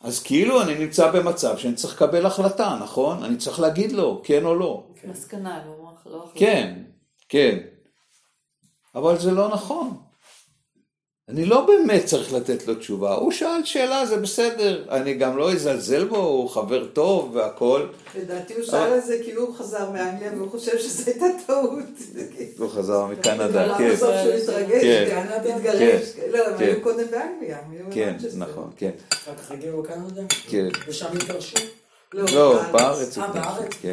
אז כאילו אני נמצא במצב שאני צריך לקבל החלטה, נכון? אני צריך להגיד לו, כן או לא. מסקנה, לא לא החלטה. כן, כן. אבל זה לא נכון. אני לא באמת צריך לתת לו תשובה. הוא שאל שאלה, זה בסדר. אני גם לא אזלזל בו, הוא חבר טוב והכל. לדעתי הוא שאל על זה כי הוא חזר מאנגליה והוא חושב שזו הייתה טעות. (laughs) הוא חזר מקנדה, אבל כן. בסוף שהוא התרגש, כן. התגרש. לא, הם כן. היו קודם באנגליה. כן. נכון, כן. אחר כך הגיעו לקנדה, כן. ושם התגרשו. לא, בארץ. אה, בארץ? כן.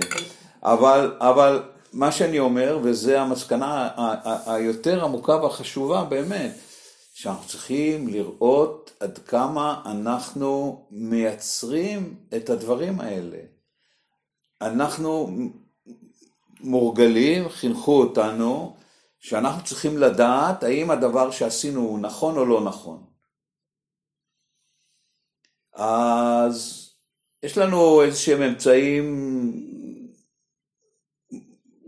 אבל, אבל מה שאני אומר, וזה המסקנה היותר עמוקה והחשובה באמת, שאנחנו צריכים לראות עד כמה אנחנו מייצרים את הדברים האלה. אנחנו מורגלים, חינכו אותנו, שאנחנו צריכים לדעת האם הדבר שעשינו הוא נכון או לא נכון. אז יש לנו איזה שהם אמצעים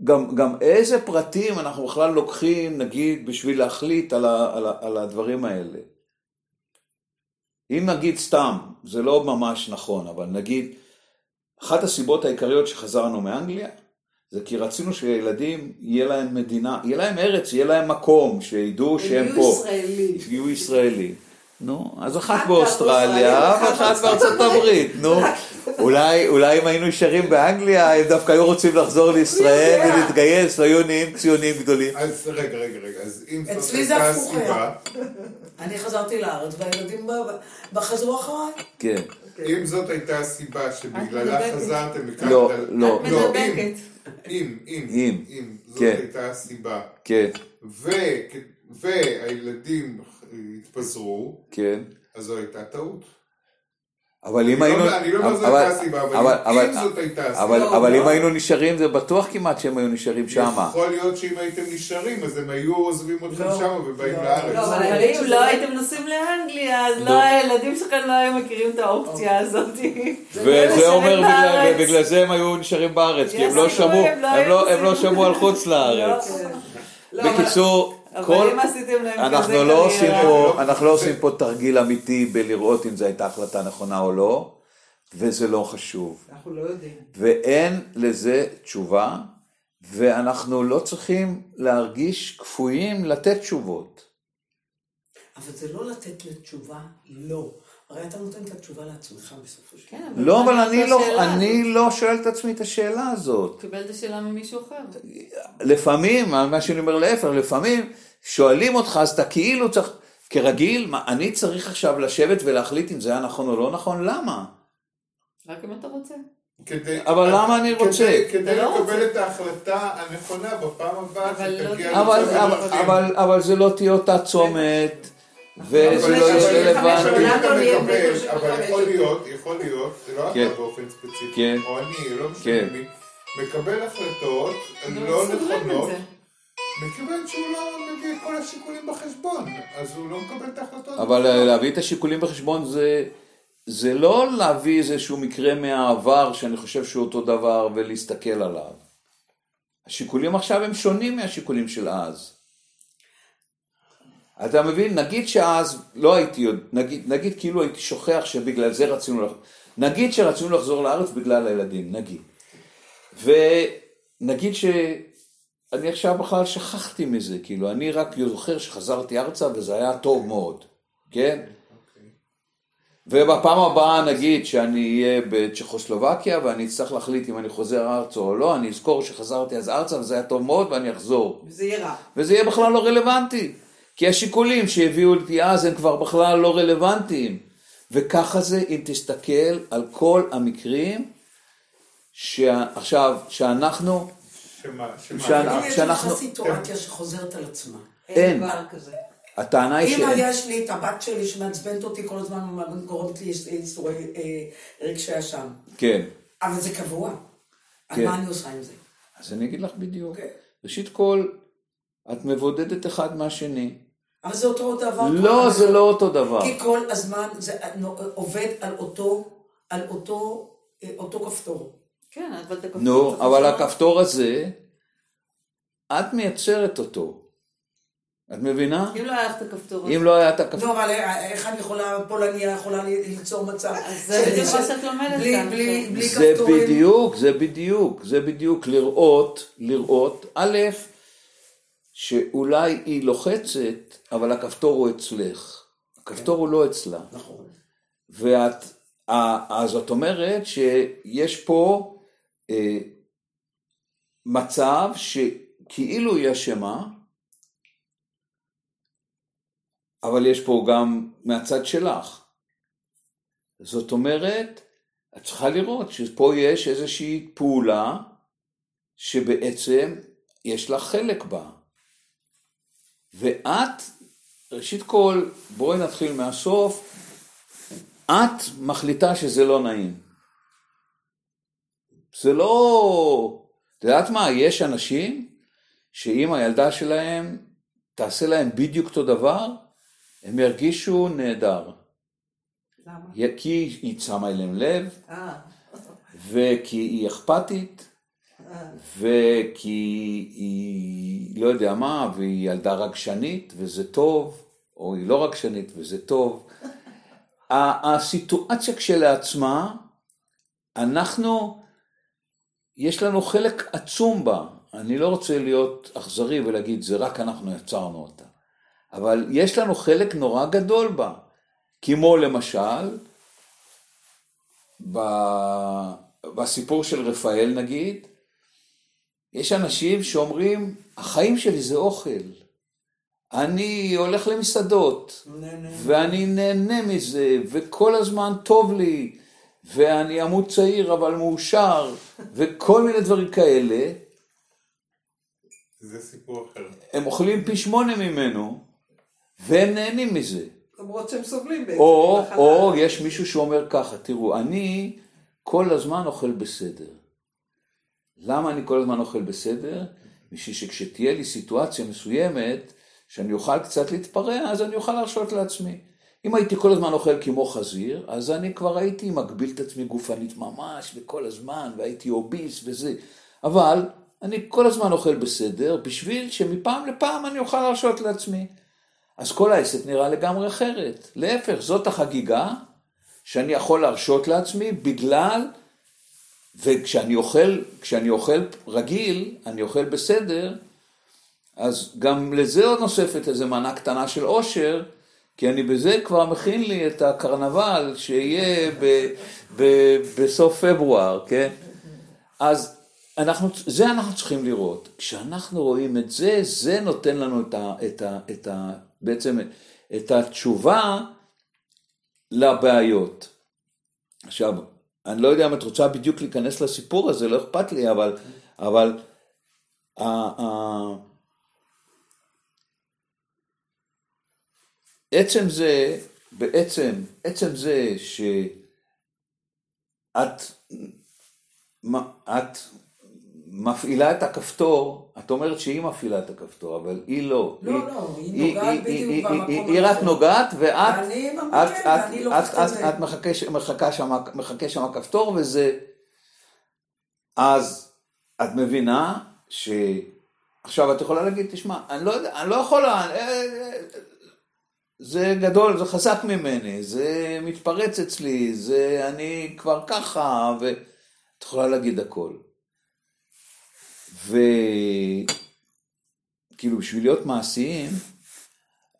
גם, גם איזה פרטים אנחנו בכלל לוקחים, נגיד, בשביל להחליט על, ה, על, ה, על הדברים האלה. אם נגיד סתם, זה לא ממש נכון, אבל נגיד, אחת הסיבות העיקריות שחזרנו מאנגליה, זה כי רצינו שילדים, יהיה להם מדינה, יהיה להם ארץ, יהיה להם מקום, שידעו שהם יהיו פה. ישראלים. יהיו ישראלים. נו, אז אחת באוסטרליה ואחת בארצות הברית, נו. אולי, אולי אם היינו נשארים באנגליה, הם דווקא היו רוצים לחזור לישראל. ולהתגייס, והיו נהיים ציונים גדולים. אז רגע, רגע, רגע, אז אם זאת הייתה הסיבה, אני חזרתי לארץ והילדים ב- ב- חזרו אחריי. כן. אם זאת הייתה הסיבה שבגללה. חזרתם מכאן, לא, לא. את לא, מדבקת. אם, אם, אם. אם זאת כן. הייתה הסיבה, כן, ו- והילדים התפזרו, כן. אז זו הייתה טעות. אבל אם לא- היינו... אני לא אומר אבל- הייתה הסיבה, אבל אבל- אם אבל- זאת הייתה הסיבה, אבל, לא, לא. אם היינו נשארים, זה בטוח כמעט שהם היו נשארים שמה. יכול להיות שאם הייתם נשארים, אז הם היו עוזבים אתכם לא, שמה ובאים לא, לארץ. לא, אבל אם לא לא- הייתם נוסעים לאנגליה, אז לא. לא הילדים שלכם לא היו מכירים את האופציה הזאת. וזה אומר, בגלל, זה הם היו נשארים בארץ, כי הם לא שמעו, לא לא- לא על חוץ לארץ. לא, אבל- בקיצור, אבל. אם עשיתם להם כזה אנחנו לא עושים קריירה- פה, אנחנו לא עושים פה תרגיל אמיתי בלראות אם זו הייתה החלטה נכונה או לא, וזה לא חשוב. אנחנו לא יודעים. ואין לזה תשובה, ואנחנו לא צריכים להרגיש כפויים לתת תשובות. אבל זה לא לתת לתשובה לא. הרי אתה נותן את התשובה לעצמך בסופו של דבר. כן, לא, אבל אני לא, אני? לא שואל את עצמי את השאלה הזאת. קיבל את השאלה ממישהו אחר. לפעמים, מה שאני אומר להפך, לפעמים שואלים אותך, אז אתה כאילו צריך, כרגיל, מה, אני צריך עכשיו לשבת ולהחליט אם זה היה נכון או לא נכון, למה? רק אם אתה רוצה. כדי- אבל למה אני כדי- רוצה? כדי אתה לא לקבל את ההחלטה הנכונה בפעם הבאה אבל לא אבל, אבל. אבל, אבל זה לא תהיה אותה צומת, וזה אבל- לא יהיה רלוונטי. אבל יכול. להיות, יכול להיות, זה לא כן. אתה באופן ספציפי, כן. או אני, לא משנה כן. מי, מקבל החלטות לא לא נכונות. מכיוון שהוא לא מביא את כל השיקולים בחשבון, אז הוא לא מקבל את ההחלטות. אבל אה, להביא את השיקולים בחשבון זה, זה לא להביא איזשהו מקרה מהעבר שאני חושב שהוא אותו דבר ולהסתכל עליו. השיקולים עכשיו הם שונים מהשיקולים של אז. אתה מבין? נגיד שאז לא הייתי עוד, נגיד, נגיד כאילו הייתי שוכח שבגלל זה רצינו, לח... נגיד שרצינו לחזור לארץ בגלל הילדים, נגיד. ונגיד שאני עכשיו בכלל שכחתי מזה, כאילו, אני רק זוכר שחזרתי ארצה וזה היה טוב מאוד, כן? ובפעם הבאה נגיד שאני אהיה בצ'כוסלובקיה ואני אצטרך להחליט אם אני חוזר ארצה או לא, אני אזכור שחזרתי אז ארצה וזה היה טוב מאוד ואני אחזור. זה יהיה רע. וזה יהיה בכלל לא רלוונטי. כי השיקולים שהביאו אותי אז הם כבר בכלל לא רלוונטיים. וככה זה אם תסתכל על כל המקרים, שה... עכשיו, שאנחנו, שמה, שמה, הנה, יש לך סיטואציה שחוזרת על עצמה. אין. דבר כזה. הטענה היא אם שאין. יש לי את הבת שלי שמעצבנת אותי כל הזמן, גורמת לי איסורי אה, רגשי אשם. כן. אבל זה קבוע. אז כן. מה אני עושה עם זה? אז אני אגיד לך בדיוק. אוקיי. ראשית כל, את מבודדת אחד מהשני. אבל זה אותו דבר. לא, זה. לא אותו דבר. כי כל הזמן זה עובד על אותו, על אותו, אה, אותו כפתור. כן, אבל את הכפתור נו, צריך אבל. הכפתור הזה, את מייצרת אותו. את מבינה? אם לא היה לך את הכפתור הזה. אם לא היה את הכפתור... לא, אבל איך אני יכולה, פולניה יכולה ליצור מצב. זה בדיוק מה שאת לומדת כאן בלי- עכשיו. בלי זה כפתורים. בדיוק, זה בדיוק, זה בדיוק לראות, לראות, א', שאולי היא לוחצת, אבל הכפתור הוא אצלך. הכפתור הוא לא אצלה. נכון. ואת, ה- אז זאת אומרת שיש פה אה, מצב שכאילו היא אשמה, אבל יש פה גם מהצד שלך. זאת אומרת, את צריכה לראות שפה יש איזושהי פעולה שבעצם יש לך חלק בה. ואת, ראשית כל, בואי נתחיל מהסוף, את מחליטה שזה לא נעים. זה לא... את יודעת מה, יש אנשים שאם הילדה שלהם תעשה להם בדיוק אותו דבר, הם ירגישו נהדר. למה? כי היא שמה אליהם לב, אה, וכי היא אכפתית, וכי היא לא יודע מה, והיא ילדה רגשנית וזה טוב, או היא לא רגשנית וזה טוב. (laughs) הסיטואציה כשלעצמה, אנחנו, יש לנו חלק עצום בה. אני לא רוצה להיות אכזרי ולהגיד, זה רק אנחנו יצרנו אותה. אבל יש לנו חלק נורא גדול בה. כמו למשל, ב- בסיפור של רפאל נגיד, יש אנשים שאומרים, החיים שלי זה אוכל. אני הולך למסעדות, נהנה. ואני נהנה מזה, וכל הזמן טוב לי, ואני עמוד צעיר אבל מאושר, וכל מיני דברים כאלה. זה סיפור אחר. הם אוכלים פי שמונה ממנו, והם נהנים מזה. למרות שהם סובלים בעצם. או. או יש מישהו שאומר ככה, תראו, אני כל הזמן אוכל בסדר. למה אני כל הזמן אוכל בסדר? בשביל שכשתהיה לי סיטואציה מסוימת, שאני אוכל קצת להתפרע, אז אני אוכל להרשות לעצמי. אם הייתי כל הזמן אוכל כמו חזיר, אז אני כבר הייתי מגביל את עצמי גופנית ממש, וכל הזמן, והייתי אוביס וזה. אבל אני כל הזמן אוכל בסדר, בשביל שמפעם לפעם אני אוכל להרשות לעצמי. אז כל העסק נראה לגמרי אחרת. להפך, זאת החגיגה שאני יכול להרשות לעצמי בגלל, וכשאני אוכל, כשאני אוכל רגיל, אני אוכל בסדר, אז גם לזה עוד נוספת איזה מנה קטנה של עושר, כי אני בזה כבר מכין לי את הקרנבל שיהיה ב, ב, בסוף פברואר, כן? אז אנחנו, זה אנחנו צריכים לראות. כשאנחנו רואים את זה, זה נותן לנו את ה, את ה, את ה, בעצם את התשובה לבעיות. עכשיו, אני לא יודע אם את רוצה בדיוק להיכנס לסיפור הזה, לא אכפת לי, אבל, אבל ה, ה, עצם זה, בעצם, עצם זה שאת את מפעילה את הכפתור, את אומרת שהיא מפעילה את הכפתור, אבל היא לא. לא, לא, היא נוגעת בדיוק היא- במקום היא- היא רק. נוגעת, ואת אני את- ואני לוקחת את- זה. את מחכה ש- מחכה שם- הכפתור וזה... אז את מבינה שעכשיו את יכולה להגיד, תשמע, אני לא יודע, אני לא יכולה, אה, אה, זה גדול, זה חזק ממני, זה מתפרץ אצלי, זה אני כבר ככה, ואת יכולה להגיד הכל. וכאילו בשביל להיות מעשיים,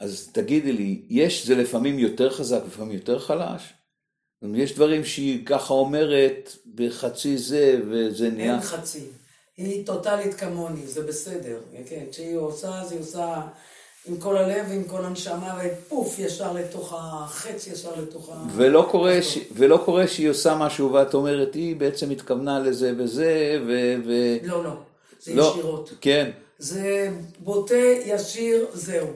אז תגידי לי, יש זה לפעמים יותר חזק, לפעמים יותר חלש? יש דברים שהיא ככה אומרת בחצי זה, וזה נהיה... אין חצי. היא טוטאלית כמוני, זה בסדר. כן, כשהיא עושה, אז היא עושה עם כל הלב ועם כל הנשמה, ופוף, ישר לתוך החץ, ישר לתוך ה... ולא קורה, ש... ולא קורה שהיא עושה משהו ואת אומרת, היא בעצם התכוונה לזה וזה, ו... ו... לא, לא. זה לא, ישירות. כן, זה בוטה, ישיר, זהו.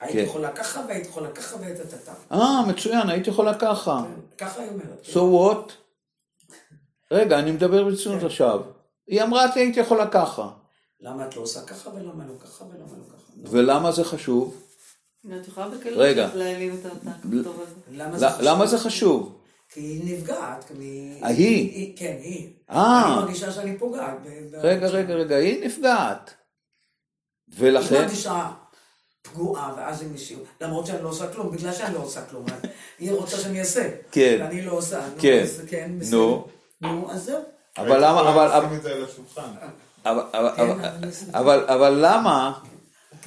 היית כן. יכולה ככה, והיית יכולה ככה, והיית טאטה. אה, מצוין, הייתי יכולה ככה. ככה היא אומרת. כן. So what? רגע, אני מדבר ברצינות עכשיו. היא אמרה, את הייתי יכולה ככה. למה את לא עושה ככה, ולמה לא ככה, ולמה לא ככה? לא. ולמה זה חשוב? את יכולה בקלות רגע. להעלים את הכפתור הזה. למה זה חשוב? כי היא נפגעת. כי היא-? כן, היא. אה. אני מרגישה שאני פוגעת. רגע, רגע, רגע, היא נפגעת. היא ולכן, מרגישה פגועה, ואז היא משיב. למרות שאני לא עושה כלום, בגלל שאני לא עושה כלום. היא רוצה שאני אעשה. כן. ואני לא עושה. נו, כן. כן. נו. נו, אז זהו. אבל למה, כן, אבל, אבל- אבל, אבל למה?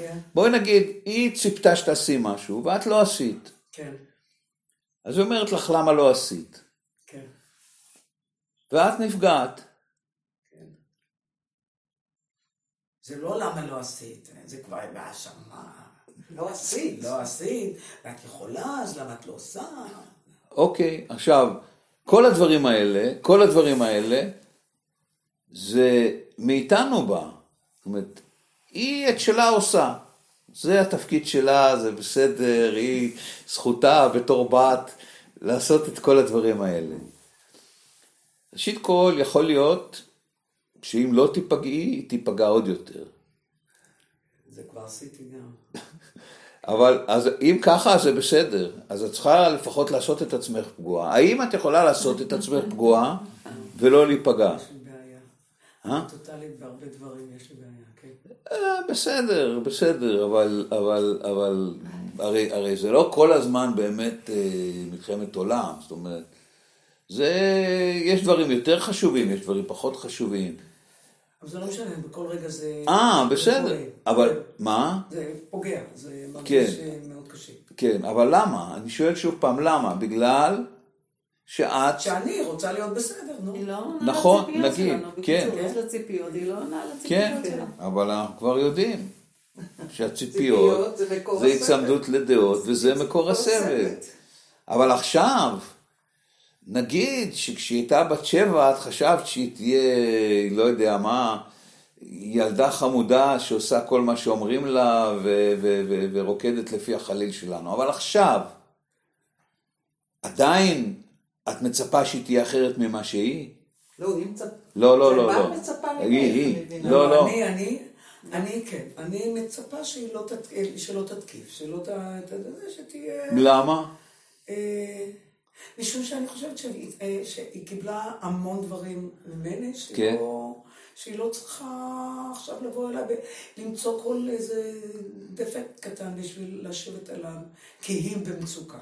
כן, בואי נגיד, היא ציפתה שתעשי משהו, ואת לא עשית. כן, אז היא אומרת לך, למה לא עשית? כן. ואת נפגעת. זה לא למה לא עשית, זה כבר בהאשמה. לא עשית. לא עשית, ואת יכולה, אז למה את לא עושה? אוקיי, עכשיו, כל הדברים האלה, כל הדברים האלה, זה מאיתנו בא. זאת אומרת, היא את שלה עושה. זה התפקיד שלה, זה בסדר, היא זכותה בתור בת לעשות את כל הדברים האלה. ראשית כל, יכול להיות שאם לא תיפגעי, היא תיפגע עוד יותר. זה כבר עשיתי גם. (laughs) אבל אז אם ככה זה בסדר, אז את צריכה לפחות לעשות את עצמך פגועה. האם את יכולה לעשות את עצמך פגועה ולא להיפגע? יש לי בעיה. אה? טוטאלית בהרבה דברים יש לי בעיה, בסדר, בסדר, אבל, אבל, אבל הרי, הרי זה לא כל הזמן באמת אה, מלחמת עולם, זאת אומרת, זה, יש דברים יותר חשובים, יש דברים פחות חשובים. אבל זה לא משנה, בכל רגע זה... אה, זה בסדר. אבל, מה? זה פוגע, זה מרגיש כן. אה, מאוד קשה. כן, אבל למה? אני שואל שוב פעם, למה? בגלל שאת... שאני רוצה להיות בסדר, נו. היא לא עונה נכון, לציפיות נגיד, שלנו. כן. בקיצור, יש לה ציפיות, היא לא עונה כן, לציפיות שלנו. אבל אנחנו כבר יודעים שהציפיות ציפיות זה. היצמדות לדעות וזה מקור הסבל. אבל עכשיו, נגיד שכשהיא הייתה בת שבע, את חשבת שהיא תהיה, לא יודע מה, ילדה חמודה שעושה כל מה שאומרים לה ורוקדת לפי החליל שלנו. אבל עכשיו, עדיין את מצפה שהיא תהיה אחרת ממה שהיא? לא, היא מצפה. לא, לא, לא, מה לא. את מצפה ממך? היא, היא. לא, לא. אני, אני, אני כן, אני מצפה שהיא לא תת- שלא תתקיף, שלא ת- שתהיה... למה? אה, משום שאני חושבת שהיא, אה, שהיא קיבלה המון דברים ממני, שהיא, כן. לא, שהיא לא צריכה עכשיו לבוא אליי ולמצוא כל איזה דפקט קטן בשביל לשבת עליו, כי היא במצוקה.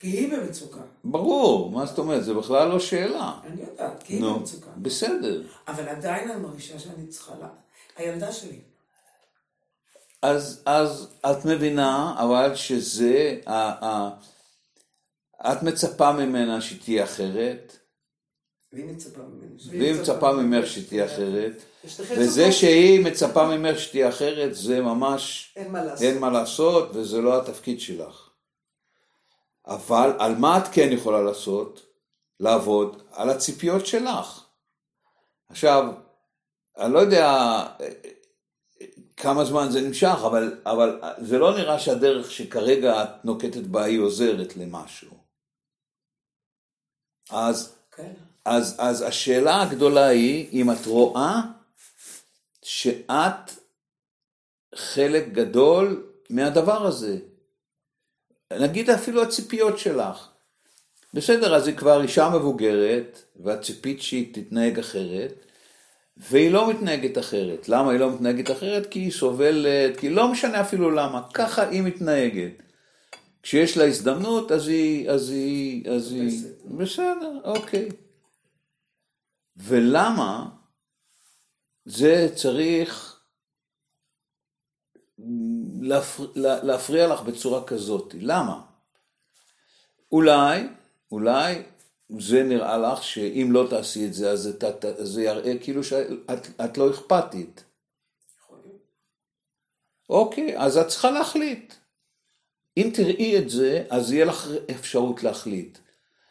כי היא במצוקה. ברור, מה זאת אומרת? זה בכלל לא שאלה. אני יודעת, כי היא נו, במצוקה. בסדר. אבל עדיין אני מרגישה שאני צריכה לה... הילדה שלי. אז, אז את מבינה, אבל שזה, ה, ה, את מצפה ממנה שתהיה אחרת, והיא מצפה ממני. והיא מצפה ממך שתהיה אחרת, וזה. שהיא מצפה ממך שתהיה אחרת, זה ממש. אין מה לעשות, וזה לא התפקיד שלך. אבל על מה את כן יכולה לעשות? לעבוד על הציפיות שלך. עכשיו, אני לא יודע אה, כמה זמן זה נמשך, אבל, אבל זה לא נראה שהדרך שכרגע את נוקטת בה היא עוזרת למשהו. אז, כן. אז, אז השאלה הגדולה היא, אם את רואה שאת חלק גדול מהדבר הזה. נגיד אפילו הציפיות שלך. בסדר, אז היא כבר אישה מבוגרת, ואת ציפית שהיא תתנהג אחרת, והיא לא מתנהגת אחרת. למה היא לא מתנהגת אחרת? כי היא סובלת, כי לא משנה אפילו למה, ככה היא מתנהגת. כשיש לה הזדמנות, אז היא, אז היא, אז היא, בסדר, אוקיי. ולמה זה צריך להפר... לה- להפריע לך בצורה כזאת? למה? אולי, אולי זה נראה לך שאם לא תעשי את זה, אז את- זה יראה כאילו שאת את לא אכפתית. אוקיי, אז את צריכה להחליט. אם תראי את זה, אז יהיה לך אפשרות להחליט.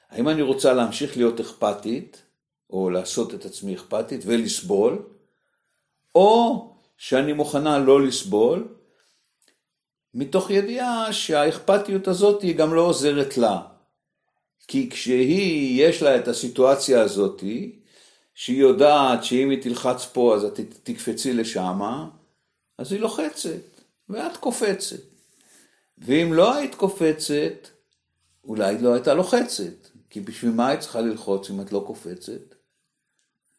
האם אני רוצה להמשיך להיות אכפתית, או לעשות את עצמי אכפתית ולסבול, או שאני מוכנה לא לסבול, מתוך ידיעה שהאכפתיות הזאת היא גם לא עוזרת לה. כי כשהיא, יש לה את הסיטואציה הזאת, שהיא יודעת שאם היא תלחץ פה אז את תקפצי לשמה, אז היא לוחצת, ואת קופצת. ואם לא היית קופצת, אולי לא הייתה לוחצת, כי בשביל מה היא צריכה ללחוץ אם את לא קופצת?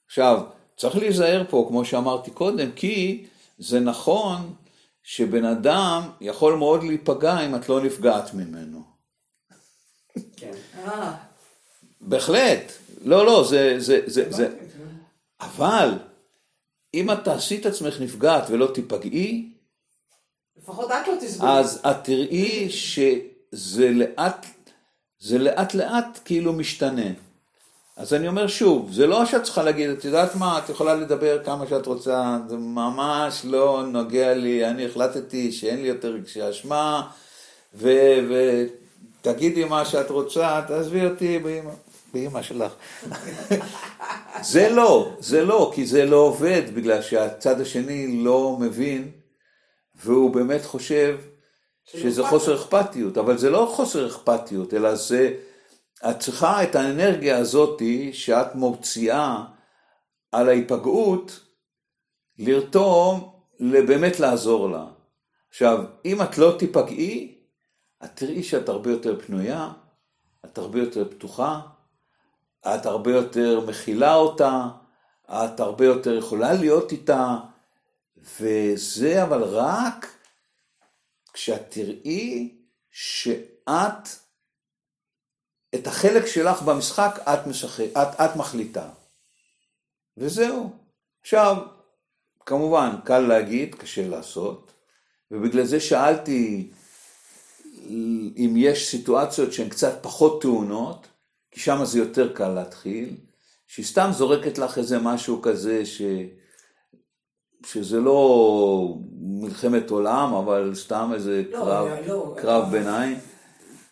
עכשיו, צריך להיזהר פה, כמו שאמרתי קודם, כי זה נכון שבן אדם יכול מאוד להיפגע אם את לא נפגעת ממנו. כן. אה, בהחלט. לא, לא, זה, זה, זה, זה. אבל, אם את תעשי את עצמך נפגעת ולא תיפגעי, לפחות את לא תסבלי. אז את תראי שזה לאט, זה לאט לאט כאילו משתנה. אז אני אומר שוב, זה לא שאת צריכה להגיד, את יודעת מה, את יכולה לדבר כמה שאת רוצה, זה ממש לא נוגע לי, אני החלטתי שאין לי יותר רגשי אשמה, ותגידי מה שאת רוצה, תעזבי אותי באמא, באמא שלך. (laughs) זה לא, זה לא, כי זה לא עובד, בגלל שהצד השני לא מבין, והוא באמת חושב שזה חוסר אכפתיות, אבל זה לא חוסר אכפתיות, אלא זה, את צריכה את האנרגיה הזאתי שאת מוציאה על ההיפגעות, לרתום באמת לעזור לה. עכשיו, אם את לא תיפגעי, את תראי שאת הרבה יותר פנויה, את הרבה יותר פתוחה, את הרבה יותר מכילה אותה, את הרבה יותר יכולה להיות איתה, וזה אבל רק כשאת תראי שאת, את החלק שלך במשחק את, משחק, את, את מחליטה. וזהו. עכשיו, כמובן, קל להגיד, קשה לעשות, ובגלל זה שאלתי אם יש סיטואציות שהן קצת פחות טעונות, כי שם זה יותר קל להתחיל, שהיא סתם זורקת לך איזה משהו כזה ש... שזה לא מלחמת עולם, אבל סתם איזה לא, קרב, לא, קרב אתה- ביניים.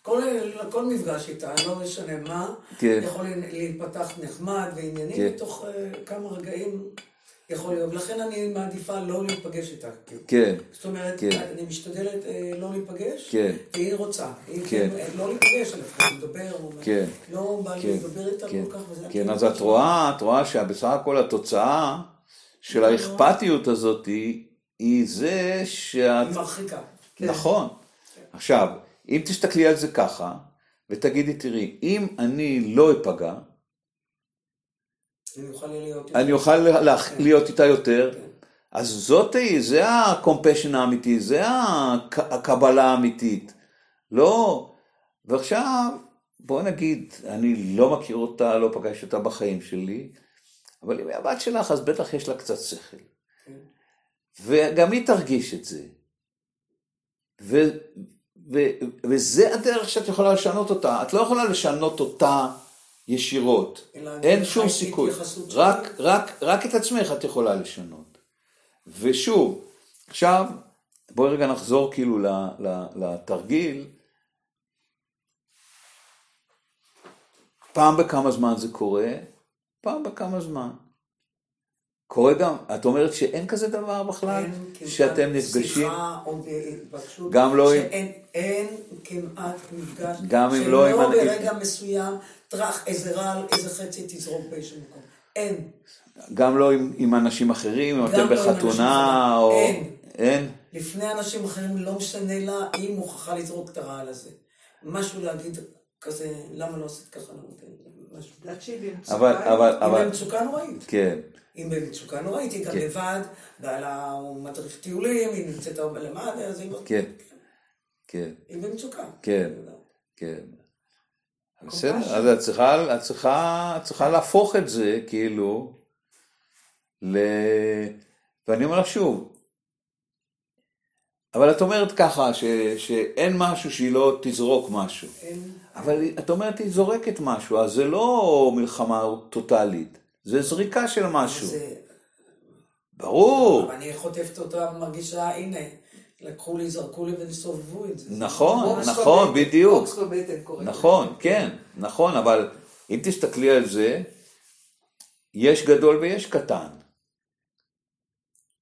כל, כל מפגש איתה, לא משנה מה, כן. יכול להיפתח נחמד וענייני, כן. בתוך אה, כמה רגעים יכול להיות. ולכן אני מעדיפה לא להיפגש איתה. כאילו. כן, זאת אומרת, כן. אני משתדלת אה, לא להיפגש, כן. והיא רוצה. היא כן. כן. לא להיפגש, אני לפחות לדבר, כן. לא בא כן, לדבר איתה כן, כל כך. וזה כן, כאילו אז את רואה, את רואה שבסך הכל התוצאה של האכפתיות הזאת היא- היא זה שאת... היא מרחיקה. נכון. עכשיו, אם תסתכלי על זה ככה, ותגידי, תראי, אם אני לא אפגע, אני אוכל להיות... איתה יותר, כן. אז זאת היא, זה ה-compassion האמיתי, זה הק- הקבלה האמיתית. לא, ועכשיו, בוא נגיד, אני לא מכיר אותה, לא פגשתי אותה בחיים שלי, אבל אם היא הבת שלך, אז בטח יש לה קצת שכל. וגם היא תרגיש את זה. ו, וזה הדרך שאת יכולה לשנות אותה. את לא יכולה לשנות אותה ישירות. אין שום סיכוי. רק, רק, רק את עצמך את יכולה לשנות. ושוב, עכשיו, בואי רגע נחזור כאילו לתרגיל. פעם בכמה זמן זה קורה? פעם בכמה זמן. קורה גם, את אומרת שאין כזה דבר בכלל? אין שאתם נפגשים? או. גם לא שאין אין כמעט מפגש. גם אם לא שלא ברגע מסוים, טראח, איזה רעל, איזה חצי תזרוק באיזשהו מקום. אין. גם לא עם, עם אנשים אחרים, אם אתם לא אנשים בחתונה. או... אין. אין? לפני אנשים אחרים לא משנה לה, היא מוכרחה לזרוק את הרעל הזה. משהו להגיד כזה, למה לא עשית ככה? לא משהו. יודעת שהיא במצוקה. אבל, אבל, היא במצוקה נוראית. כן, היא במצוקה נוראית, היא גם כן. לבד, בעלה הוא מדריך טיולים, היא נמצאת הרבה למעלה, אז היא כן, כן, היא במצוקה. כן. כן. בסדר, אז את צריכה, את צריכה, את צריכה להפוך את זה, כאילו, ל... ואני אומר לך שוב, אבל את אומרת ככה, ש, שאין משהו שהיא לא תזרוק משהו. אין- אבל את אומרת, היא זורקת משהו, אז זה לא מלחמה טוטאלית, זה זריקה של משהו. זה- ברור, אבל אני חוטפת אותה, מרגישה, הנה, לקחו לי, זרקו לי וסובבו את זה. נכון, נכון, בדיוק. נכון, כן, נכון, אבל אם תסתכלי על זה, יש גדול ויש קטן.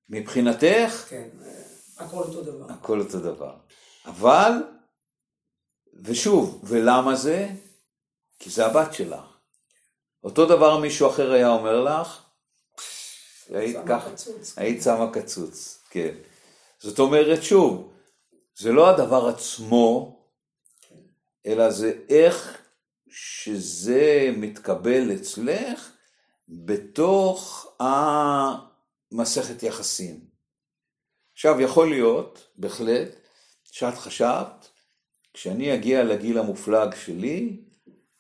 מבחינתך, כן, הכל אותו דבר. הכל אותו דבר. אבל, ושוב, ולמה זה? כי זה הבת שלך. אותו דבר מישהו אחר היה אומר לך, היית ככה, קצוץ. היית שמה קצוץ, כן. זאת אומרת, שוב, זה לא הדבר עצמו, אלא זה איך שזה מתקבל אצלך בתוך המסכת יחסים. עכשיו, יכול להיות, בהחלט, שאת חשבת, כשאני אגיע לגיל המופלג שלי,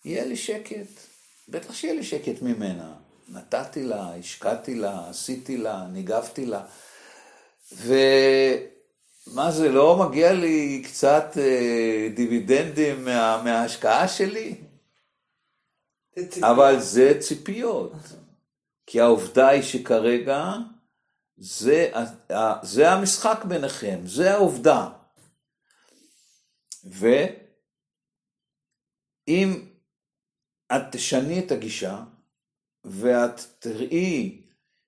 יהיה לי שקט. בטח שיהיה לי שקט ממנה. נתתי לה, השקעתי לה, עשיתי לה, ניגבתי לה. ומה זה, לא מגיע לי קצת אה, דיבידנדים מה, מההשקעה שלי? זה. אבל זה ציפיות. כי העובדה היא שכרגע זה, זה המשחק ביניכם, זה העובדה. ואם את תשני את הגישה ואת תראי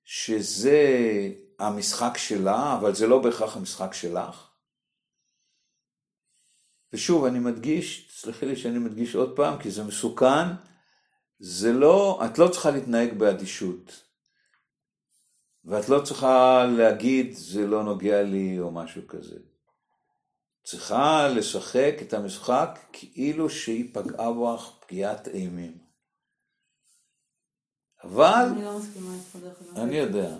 שזה המשחק שלה, אבל זה לא בהכרח המשחק שלך, ושוב, אני מדגיש, תסלחי לי שאני מדגיש עוד פעם, כי זה מסוכן, זה לא, את לא צריכה להתנהג באדישות. ואת לא צריכה להגיד, זה לא נוגע לי, או משהו כזה. צריכה לשחק את המשחק כאילו שהיא פגעה בך פגיעת אימים. אבל, אני לא מסכימה איתך דרך אגב. אני יודע.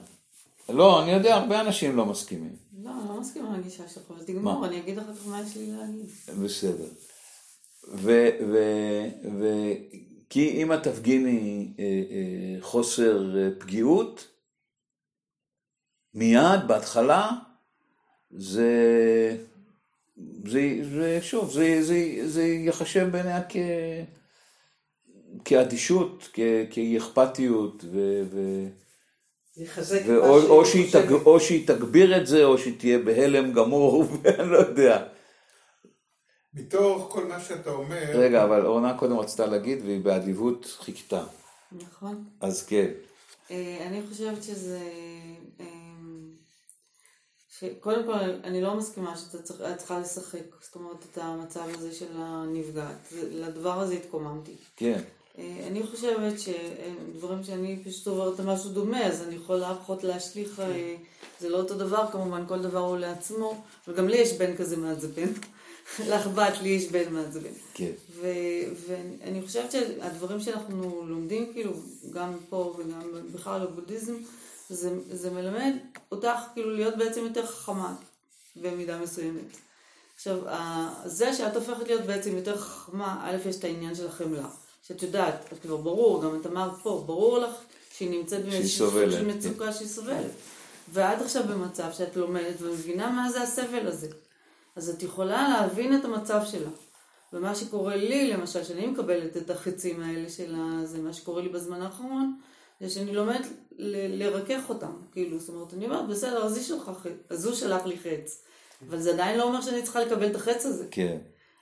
לא, אני יודע, הרבה אנשים לא מסכימים. לא, אני לא מסכימה לגישה שלך, אבל תגמור? אני אגיד כך מה יש לי להגיד. בסדר. ו, ו, ו, כי אם את תפגיני אה, אה, חוסר אה, פגיעות, מיד, בהתחלה, זה, זה, זה שוב, זה, זה, זה ייחשב בעיניה כ, כאדישות, כ, כאי אכפתיות, ו, ו, ואו, או, שהיא תג. או שהיא תגביר את זה, או שהיא תהיה בהלם גמור, (laughs) ואני לא יודע. מתוך כל מה שאתה אומר, רגע, אבל אורנה קודם רצתה להגיד, והיא באדיבות חיכתה. נכון. אז כן. אה, אני חושבת שזה... שקודם כל, אני לא מסכימה שאתה צריך- את צריכה לשחק, זאת אומרת, את המצב הזה של הנפגעת. לדבר הזה התקוממתי. כן. אה, אני חושבת שדברים שאני פשוט עוברת משהו דומה, אז אני יכולה פחות להשליך, אה, זה לא אותו דבר כמובן, כל דבר הוא לעצמו, וגם לי יש בן כזה מעצבן, לך בת, לי יש בן מעצבן. כן. ואני חושבת שהדברים שאנחנו לומדים, כאילו, גם פה וגם בכלל בבודהיזם, זה, זה מלמד אותך כאילו להיות בעצם יותר חכמה במידה מסוימת. עכשיו, זה שאת הופכת להיות בעצם יותר חכמה, א', יש את העניין של החמלה. שאת יודעת, את כבר ברור, גם את אמרת פה, ברור לך שהיא נמצאת באיזשהו סוג סובלת, של כן. מצוקה שהיא סובלת. ואת עכשיו במצב שאת לומדת ומבינה מה זה הסבל הזה. אז את יכולה להבין את המצב שלה. ומה שקורה לי, למשל, שאני מקבלת את החצים האלה של זה, מה שקורה לי בזמן האחרון, זה שאני לומדת ל- לרכך אותם. כאילו, זאת אומרת, אני אומרת, בסדר, אז היא שלך חץ, אז הוא שלח לי חץ. אבל זה עדיין לא אומר שאני צריכה לקבל את החץ הזה. כן.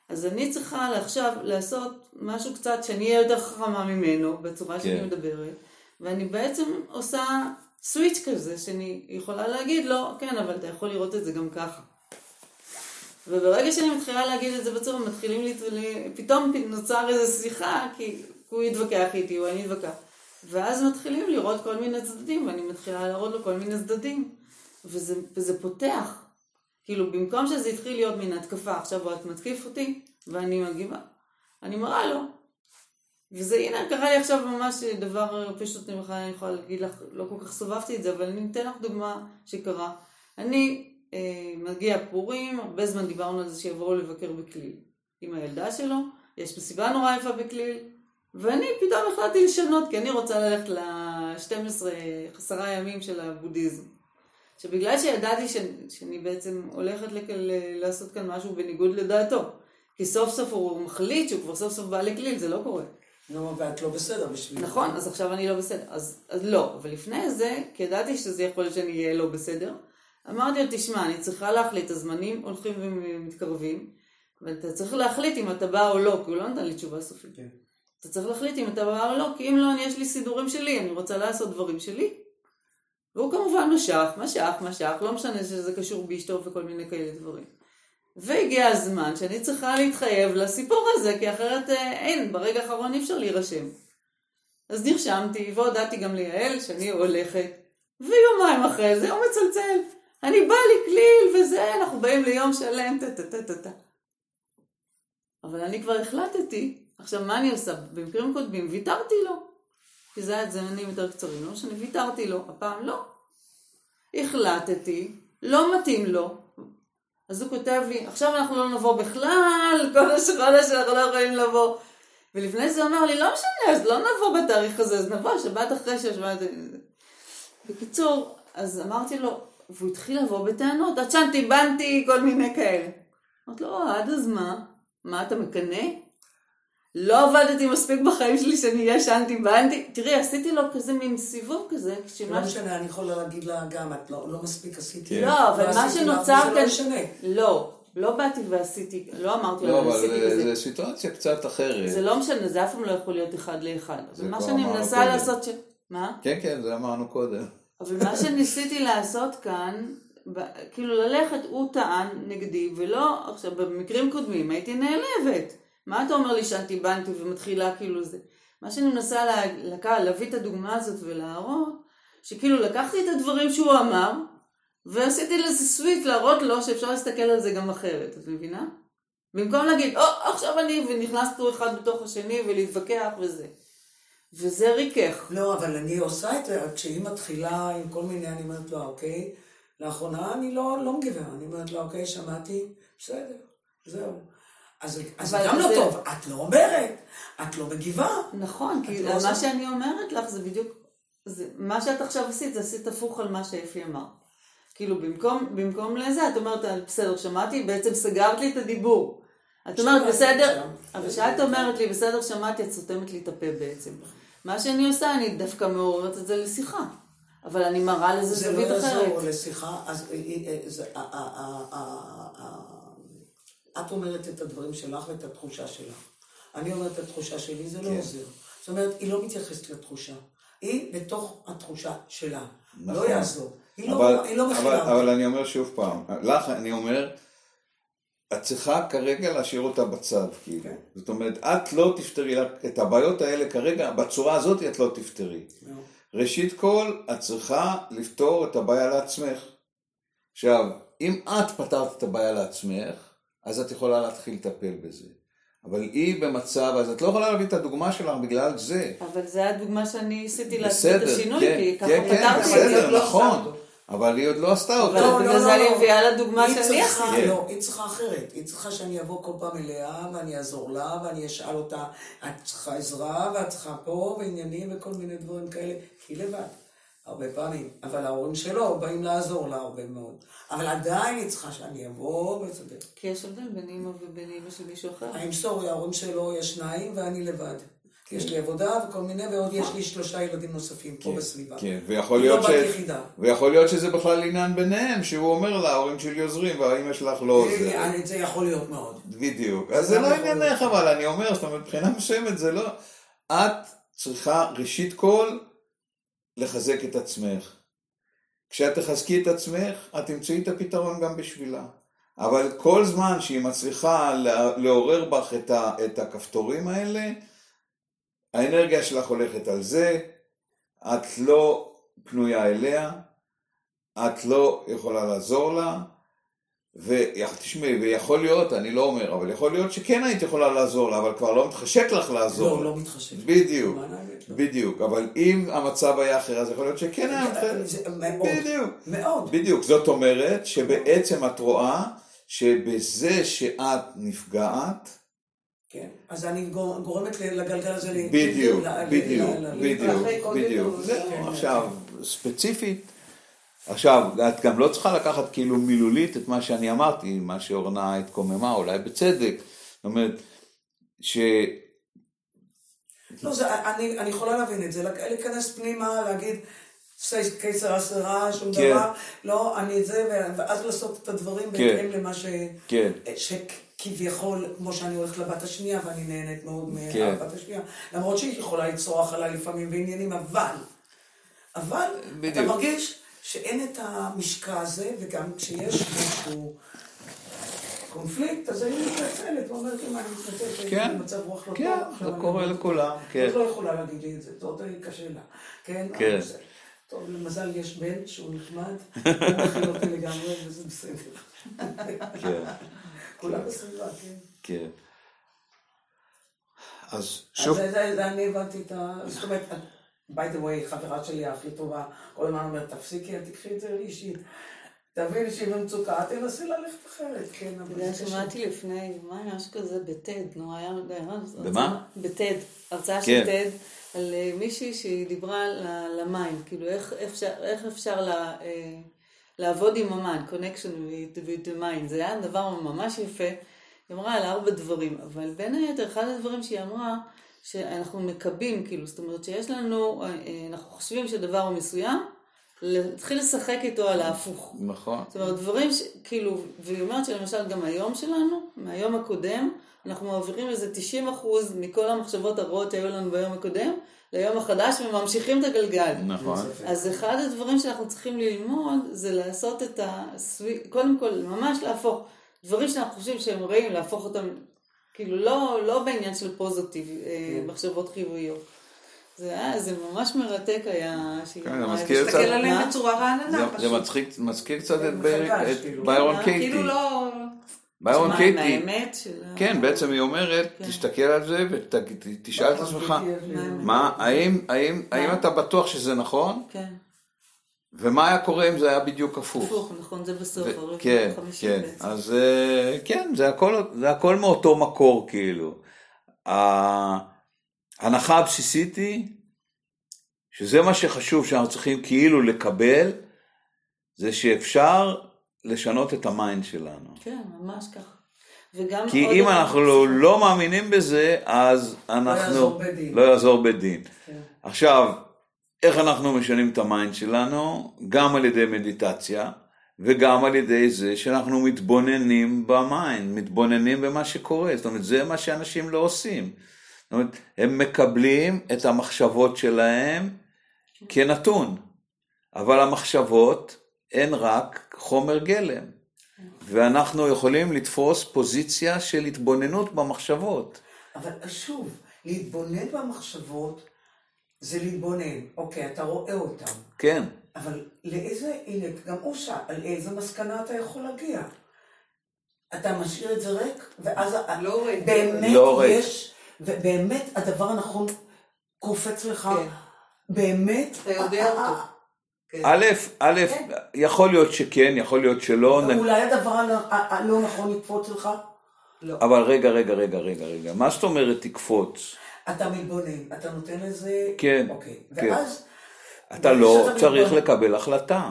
אז אני צריכה עכשיו לעשות משהו קצת שאני אהיה יותר חכמה ממנו, בצורה שאני כן. מדברת, ואני בעצם עושה סוויץ' כזה, שאני יכולה להגיד לו, כן, אבל אתה יכול לראות את זה גם ככה. וברגע שאני מתחילה להגיד את זה בצורה, מתחילים לי, לי- פתאום נוצר איזו שיחה, כי הוא יתווכח איתי או אני אתווכח. ואז מתחילים לראות כל מיני צדדים, ואני מתחילה להראות לו כל מיני צדדים. וזה, וזה פותח. כאילו, במקום שזה התחיל להיות מין התקפה, עכשיו הוא רק מתקיף אותי, ואני מגיבה. אני מראה לו. וזה, הנה, קרה לי עכשיו ממש דבר פשוט, אני אני יכולה להגיד לך, לא כל כך סובבתי את זה, אבל אני אתן לך דוגמה שקרה. אני, אה, מגיע פורים, הרבה זמן דיברנו על זה שיבואו לבקר בכליל. עם הילדה שלו, יש מסיבה נורא יפה בכליל, ואני פתאום החלטתי לשנות, כי אני רוצה ללכת ל-12, עשרה ימים של הבודהיזם. שבגלל שידעתי ש... שאני בעצם הולכת לק... ל... לעשות כאן משהו בניגוד לדעתו, כי סוף סוף הוא מחליט שהוא כבר סוף סוף בא לכליל, זה לא קורה. נו, ואת לא בסדר בשביל זה. נכון, אז עכשיו אני לא בסדר. אז, אז לא, אבל לפני זה, כי ידעתי שזה יכול להיות שאני אהיה לא בסדר, אמרתי לו, תשמע, אני צריכה להחליט, הזמנים הולכים ומתקרבים, ואתה צריך להחליט אם אתה בא או לא, כי הוא לא נתן לי תשובה סופית. כן. אתה צריך להחליט אם אתה בא או לא, כי אם לא, אני- יש לי סידורים שלי, אני רוצה לעשות דברים שלי. והוא כמובן משך, משך, משך, לא משנה שזה קשור באשתו וכל מיני כאלה דברים. והגיע הזמן שאני צריכה להתחייב לסיפור הזה, כי אחרת אה, אין, ברגע האחרון אי אפשר להירשם. אז נרשמתי, והודעתי גם ליעל שאני הולכת, ויומיים אחרי זה הוא מצלצל. אני בא לי כליל וזה, אנחנו באים ליום שלם, טה טה טה טה. אבל אני כבר החלטתי, עכשיו מה אני עושה? במקרים קודמים ויתרתי לו. כי זה היה זמנים יותר קצרים, לא משנה, ויתרתי לו, הפעם לא. החלטתי, לא מתאים לו. אז הוא כותב לי, עכשיו אנחנו לא נבוא בכלל, (laughs) כל השבוע שאנחנו לא יכולים לבוא. ולפני זה הוא אמר לי, לא משנה, אז לא נבוא בתאריך הזה, אז נבוא שבת אחרי ששבת... בקיצור, אז אמרתי לו, והוא התחיל לבוא בטענות, עדשנתי, בנתי, כל מיני כאלה. אמרתי לו, עד אז מה? מה אתה מקנא? לא עבדתי מספיק בחיים שלי שאני ישנתי, בנתי. תראי, עשיתי לו כזה מין סיבוב כזה, לא. משנה, אני יכולה להגיד לה גם, את לא לא מספיק עשיתי. לא, אבל מה שנוצר זה לא כאן... משנה. לא, לא באתי ועשיתי, לא אמרתי לו, לא, אבל אבל עשיתי זה- כזה. זה סיטואציה קצת אחרת. זה לא משנה, זה אף פעם לא יכול להיות אחד לאחד. זה אבל מה כבר שאני מנסה קודם. לעשות ש... מה? כן, כן, זה אמרנו קודם. אבל מה שניסיתי לעשות כאן, ב- כאילו ללכת, הוא טען נגדי, ולא, עכשיו במקרים קודמים הייתי נעלבת. מה אתה אומר לי שאני בנתי ומתחילה כאילו זה? מה שאני מנסה לה, לקה, להביא את הדוגמה הזאת ולהראות, שכאילו לקחתי את הדברים שהוא אמר, ועשיתי לזה סוויט להראות לו שאפשר להסתכל על זה גם אחרת, את מבינה? במקום להגיד, או, עכשיו אני, ונכנסנו אחד בתוך השני ולהתווכח וזה. וזה ריכך. לא, אבל אני עושה את זה, כשהיא מתחילה עם כל מיני, אני אומרת לו, אוקיי, לאחרונה אני לא, לא מגיבה, אני אומרת לו, אוקיי, שמעתי, בסדר, זהו. אז, אז זה גם לא טוב, את לא אומרת, את לא מגיבה. נכון, כי לא מה שאני אומרת לך זה בדיוק, זה, מה שאת עכשיו עשית, זה עשית הפוך על מה שאפי אמר. כאילו במקום, במקום לזה, את אומרת, "אה, בסדר, שמעתי, בעצם סגרת לי את הדיבור. את אומרת, בסדר. אבל כשאת אומרת לי, בסדר, שמעתי, את סותמת לי את הפה בעצם. מה שאני עושה, אני דווקא מעוררת את זה לשיחה. אבל אני מראה לזה זה לא זווית יעזור אחרת. לשיחה, אז את אומרת את הדברים שלך ואת התחושה שלך. אני אומרת את התחושה שלי, זה לא כן. עוזר. זאת אומרת, היא לא מתייחסת לתחושה. היא בתוך התחושה שלה. נכון. לא יעזור. היא אבל, לא- היא לא אבל, מכילה אבל אותי. אני אומר שוב פעם, לך אני אומר, את צריכה כרגע להשאיר אותה בצד, כאילו. כן. זאת אומרת, את לא תפתרי את הבעיות האלה כרגע, בצורה הזאת את לא תפתרי. לא. ראשית כל, את צריכה לפתור את הבעיה לעצמך. עכשיו, אם את פתרת את הבעיה לעצמך, אז את יכולה להתחיל לטפל בזה. אבל היא במצב, אז את לא יכולה להביא את הדוגמה שלך בגלל זה. אבל זה הדוגמה שאני ניסיתי לעשות את השינוי, כן, כי ככה כן, כן, פתרתי את זה. אבל היא בסדר, לא עשתה נכון. אותו. אבל היא עוד לא עשתה אותו. אבל לא, בגלל לא, זה לא, אני לא. מביאה לה דוגמה היא שאני צריכה, עשיתי. לא, היא צריכה אחרת. היא צריכה שאני אבוא כל פעם אליה, ואני אעזור לה, ואני אשאל אותה, את צריכה עזרה, ואת צריכה פה, ועניינים, וכל מיני דברים כאלה. היא לבד, הרבה פעמים. אבל ההורים שלו באים לעזור לה הרבה מאוד. אבל עדיין היא צריכה שאני אבוא ואסדר. כי יש הבדל בין אימא ובין אימא של מישהו אחר. I'm sorry, ההורים שלו יש שניים, ואני לבד. יש לי עבודה וכל מיני, ועוד יש לי שלושה ילדים נוספים פה בסביבה. כן, ויכול לא להיות, ש... ויכול להיות שזה בכלל עניין ביניהם, שהוא אומר לה, ההורים שלי עוזרים והאמא שלך לא עוזרת. זה יכול להיות מאוד. בדיוק. אז זה לא. עניינך, אבל אני אומר, זאת אומרת, מבחינה מסוימת זה לא... את צריכה, ראשית כל, לחזק את עצמך. כשאת תחזקי את עצמך, את תמצאי את הפתרון גם בשבילה. אבל כל זמן שהיא מצליחה לעורר בך את, ה, את הכפתורים האלה, האנרגיה שלך הולכת על זה, את לא פנויה אליה, את לא יכולה לעזור לה, ותשמעי, ויכול להיות, אני לא אומר, אבל יכול להיות שכן היית יכולה לעזור לה, אבל כבר לא מתחשק לך לעזור לא. לא מתחשב. בדיוק. בדיוק, אבל אם המצב היה אחר, אז יכול להיות שכן היה מאוד. בדיוק. מאוד. בדיוק, זאת אומרת שבעצם את רואה שבזה שאת נפגעת, כן. אז אני גור- גורמת לגלגל הזה ל... בדיוק, בדיוק, בדיוק, בדיוק. זהו, כן, עכשיו, ספציפית, עכשיו, את גם לא צריכה לקחת כאילו מילולית את מה שאני אמרתי, מה שאורנה התקוממה, אולי בצדק. זאת אומרת, ש... לא, זה, אני, אני יכולה להבין את זה, להיכנס פנימה, להגיד, "סי- קיסר אסרה, שום כן. דבר, לא, אני זה, ו- ואז לעשות את הדברים כן. בהתאם למה ש... כן. שכביכול, כמו שאני הולכת לבת השנייה, ואני נהנית מאוד כן. מהבת השנייה, למרות שהיא יכולה לצרוח עליי לפעמים בעניינים, אבל, אבל, אתה בדיוק. מרגיש שאין את המשקע הזה, וגם כשיש איזשהו קונפליקט, אז אני מתנצלת, ואומרת, אמא, אני מתנצלת, הייתי כן. במצב רוח לא כן, טוב. עכשיו זה קורה לכולם, כן. את לא יכולה להגיד לי את זה, זאת קשה לה. כן? כן. טוב, למזל יש בן שהוא נחמד, הוא מכיל אותי לגמרי, וזה בסדר. כן, כולם בסביבה, כן. כן. אז אז שוב, זה אני הבנתי את ה... זאת אומרת, by the way, חברה שלי הכי טובה, כל הזמן אומרת, תפסיקי, תקחי את זה אישית. תביני שהיא במצוקה, תנסי ללכת אחרת, כן, אבל זה קשה. שמעתי לפני יומיים משהו כזה בטד, נו, היה... היה- במה? בטד, הרצאה כן. של טד, על אה, מישהי שהיא דיברה על- למים, כאילו איך איך אפשר- איך אפשר לה- אה, לעבוד עם המים, connection with with the mind, זה היה דבר ממש יפה. היא אמרה על ארבע דברים, אבל בין היתר, אחד הדברים שהיא אמרה, שאנחנו מקבים, כאילו, זאת אומרת שיש לנו, אה, אה, אנחנו חושבים שדבר הוא מסוים, להתחיל לשחק איתו על ההפוך. נכון. זאת אומרת, דברים ש... כאילו, והיא אומרת שלמשל גם היום שלנו, מהיום הקודם, אנחנו מעבירים איזה 90 אחוז מכל המחשבות הרעות שהיו לנו ביום הקודם, ליום החדש וממשיכים את הגלגל. נכון. אז אחד הדברים שאנחנו צריכים ללמוד זה לעשות את ה... קודם כל, ממש להפוך דברים שאנחנו חושבים שהם רעים, להפוך אותם, כאילו לא, לא בעניין של פוזיטיב, אה, מחשבות חיוביות. זה היה, זה ממש מרתק היה, שהיא כן, זה אמרה זה. תסתכל עליהם? בצורה רעננה זה- זה. מצחיק- מזכיר קצת את את כאילו. ביירון אה, קייטי. כאילו לא... ביירון קייטי, כן, בעצם היא אומרת, כן. תסתכל על זה ותשאל את עצמך, מה- האם אתה בטוח שזה נכון? כן, ומה היה קורה אם זה היה בדיוק הפוך? הפוך, נכון, זה בסוף, ו- כן, כן, בעצם. אז אה, כן, זה הכל, זה הכל מאותו מקור כאילו. ההנחה הבסיסית היא שזה מה שחשוב שאנחנו צריכים כאילו לקבל, זה שאפשר לשנות את ה mind שלנו. כן, ממש ככה. וגם כי אם אנחנו לא, לא מאמינים בזה, אז אנחנו... יעזור בית דין. לא יעזור בית דין. כן. עכשיו, איך אנחנו משנים את ה mind שלנו? גם על ידי מדיטציה, וגם על ידי זה שאנחנו מתבוננים ב mind, מתבוננים במה שקורה. זאת אומרת, זה מה שאנשים לא עושים. זאת אומרת, הם מקבלים את המחשבות שלהם כנתון, אבל המחשבות הן רק חומר גלם. ואנחנו יכולים לתפוס פוזיציה של התבוננות במחשבות. אבל שוב, להתבונן במחשבות זה להתבונן. אוקיי, אתה רואה אותם. כן, אבל לאיזה, הנה, גם הוא שאל, על איזה מסקנה אתה יכול להגיע? אתה משאיר את זה ריק, ואז לא ריק. באמת לא ריק. יש, ובאמת הדבר הנכון קופץ לך, כן. באמת, אתה יודע אותו. כן. א', א', כן. יכול להיות שכן, יכול להיות שלא, אולי הדבר הלא נכון יקפוץ לך, לא. אבל רגע, רגע, רגע, רגע, רגע, מה זאת אומרת תקפוץ? אתה מתבונן, אתה נותן לזה, כן, אוקיי, כן. ואז אתה לא צריך מתבונן- לקבל החלטה.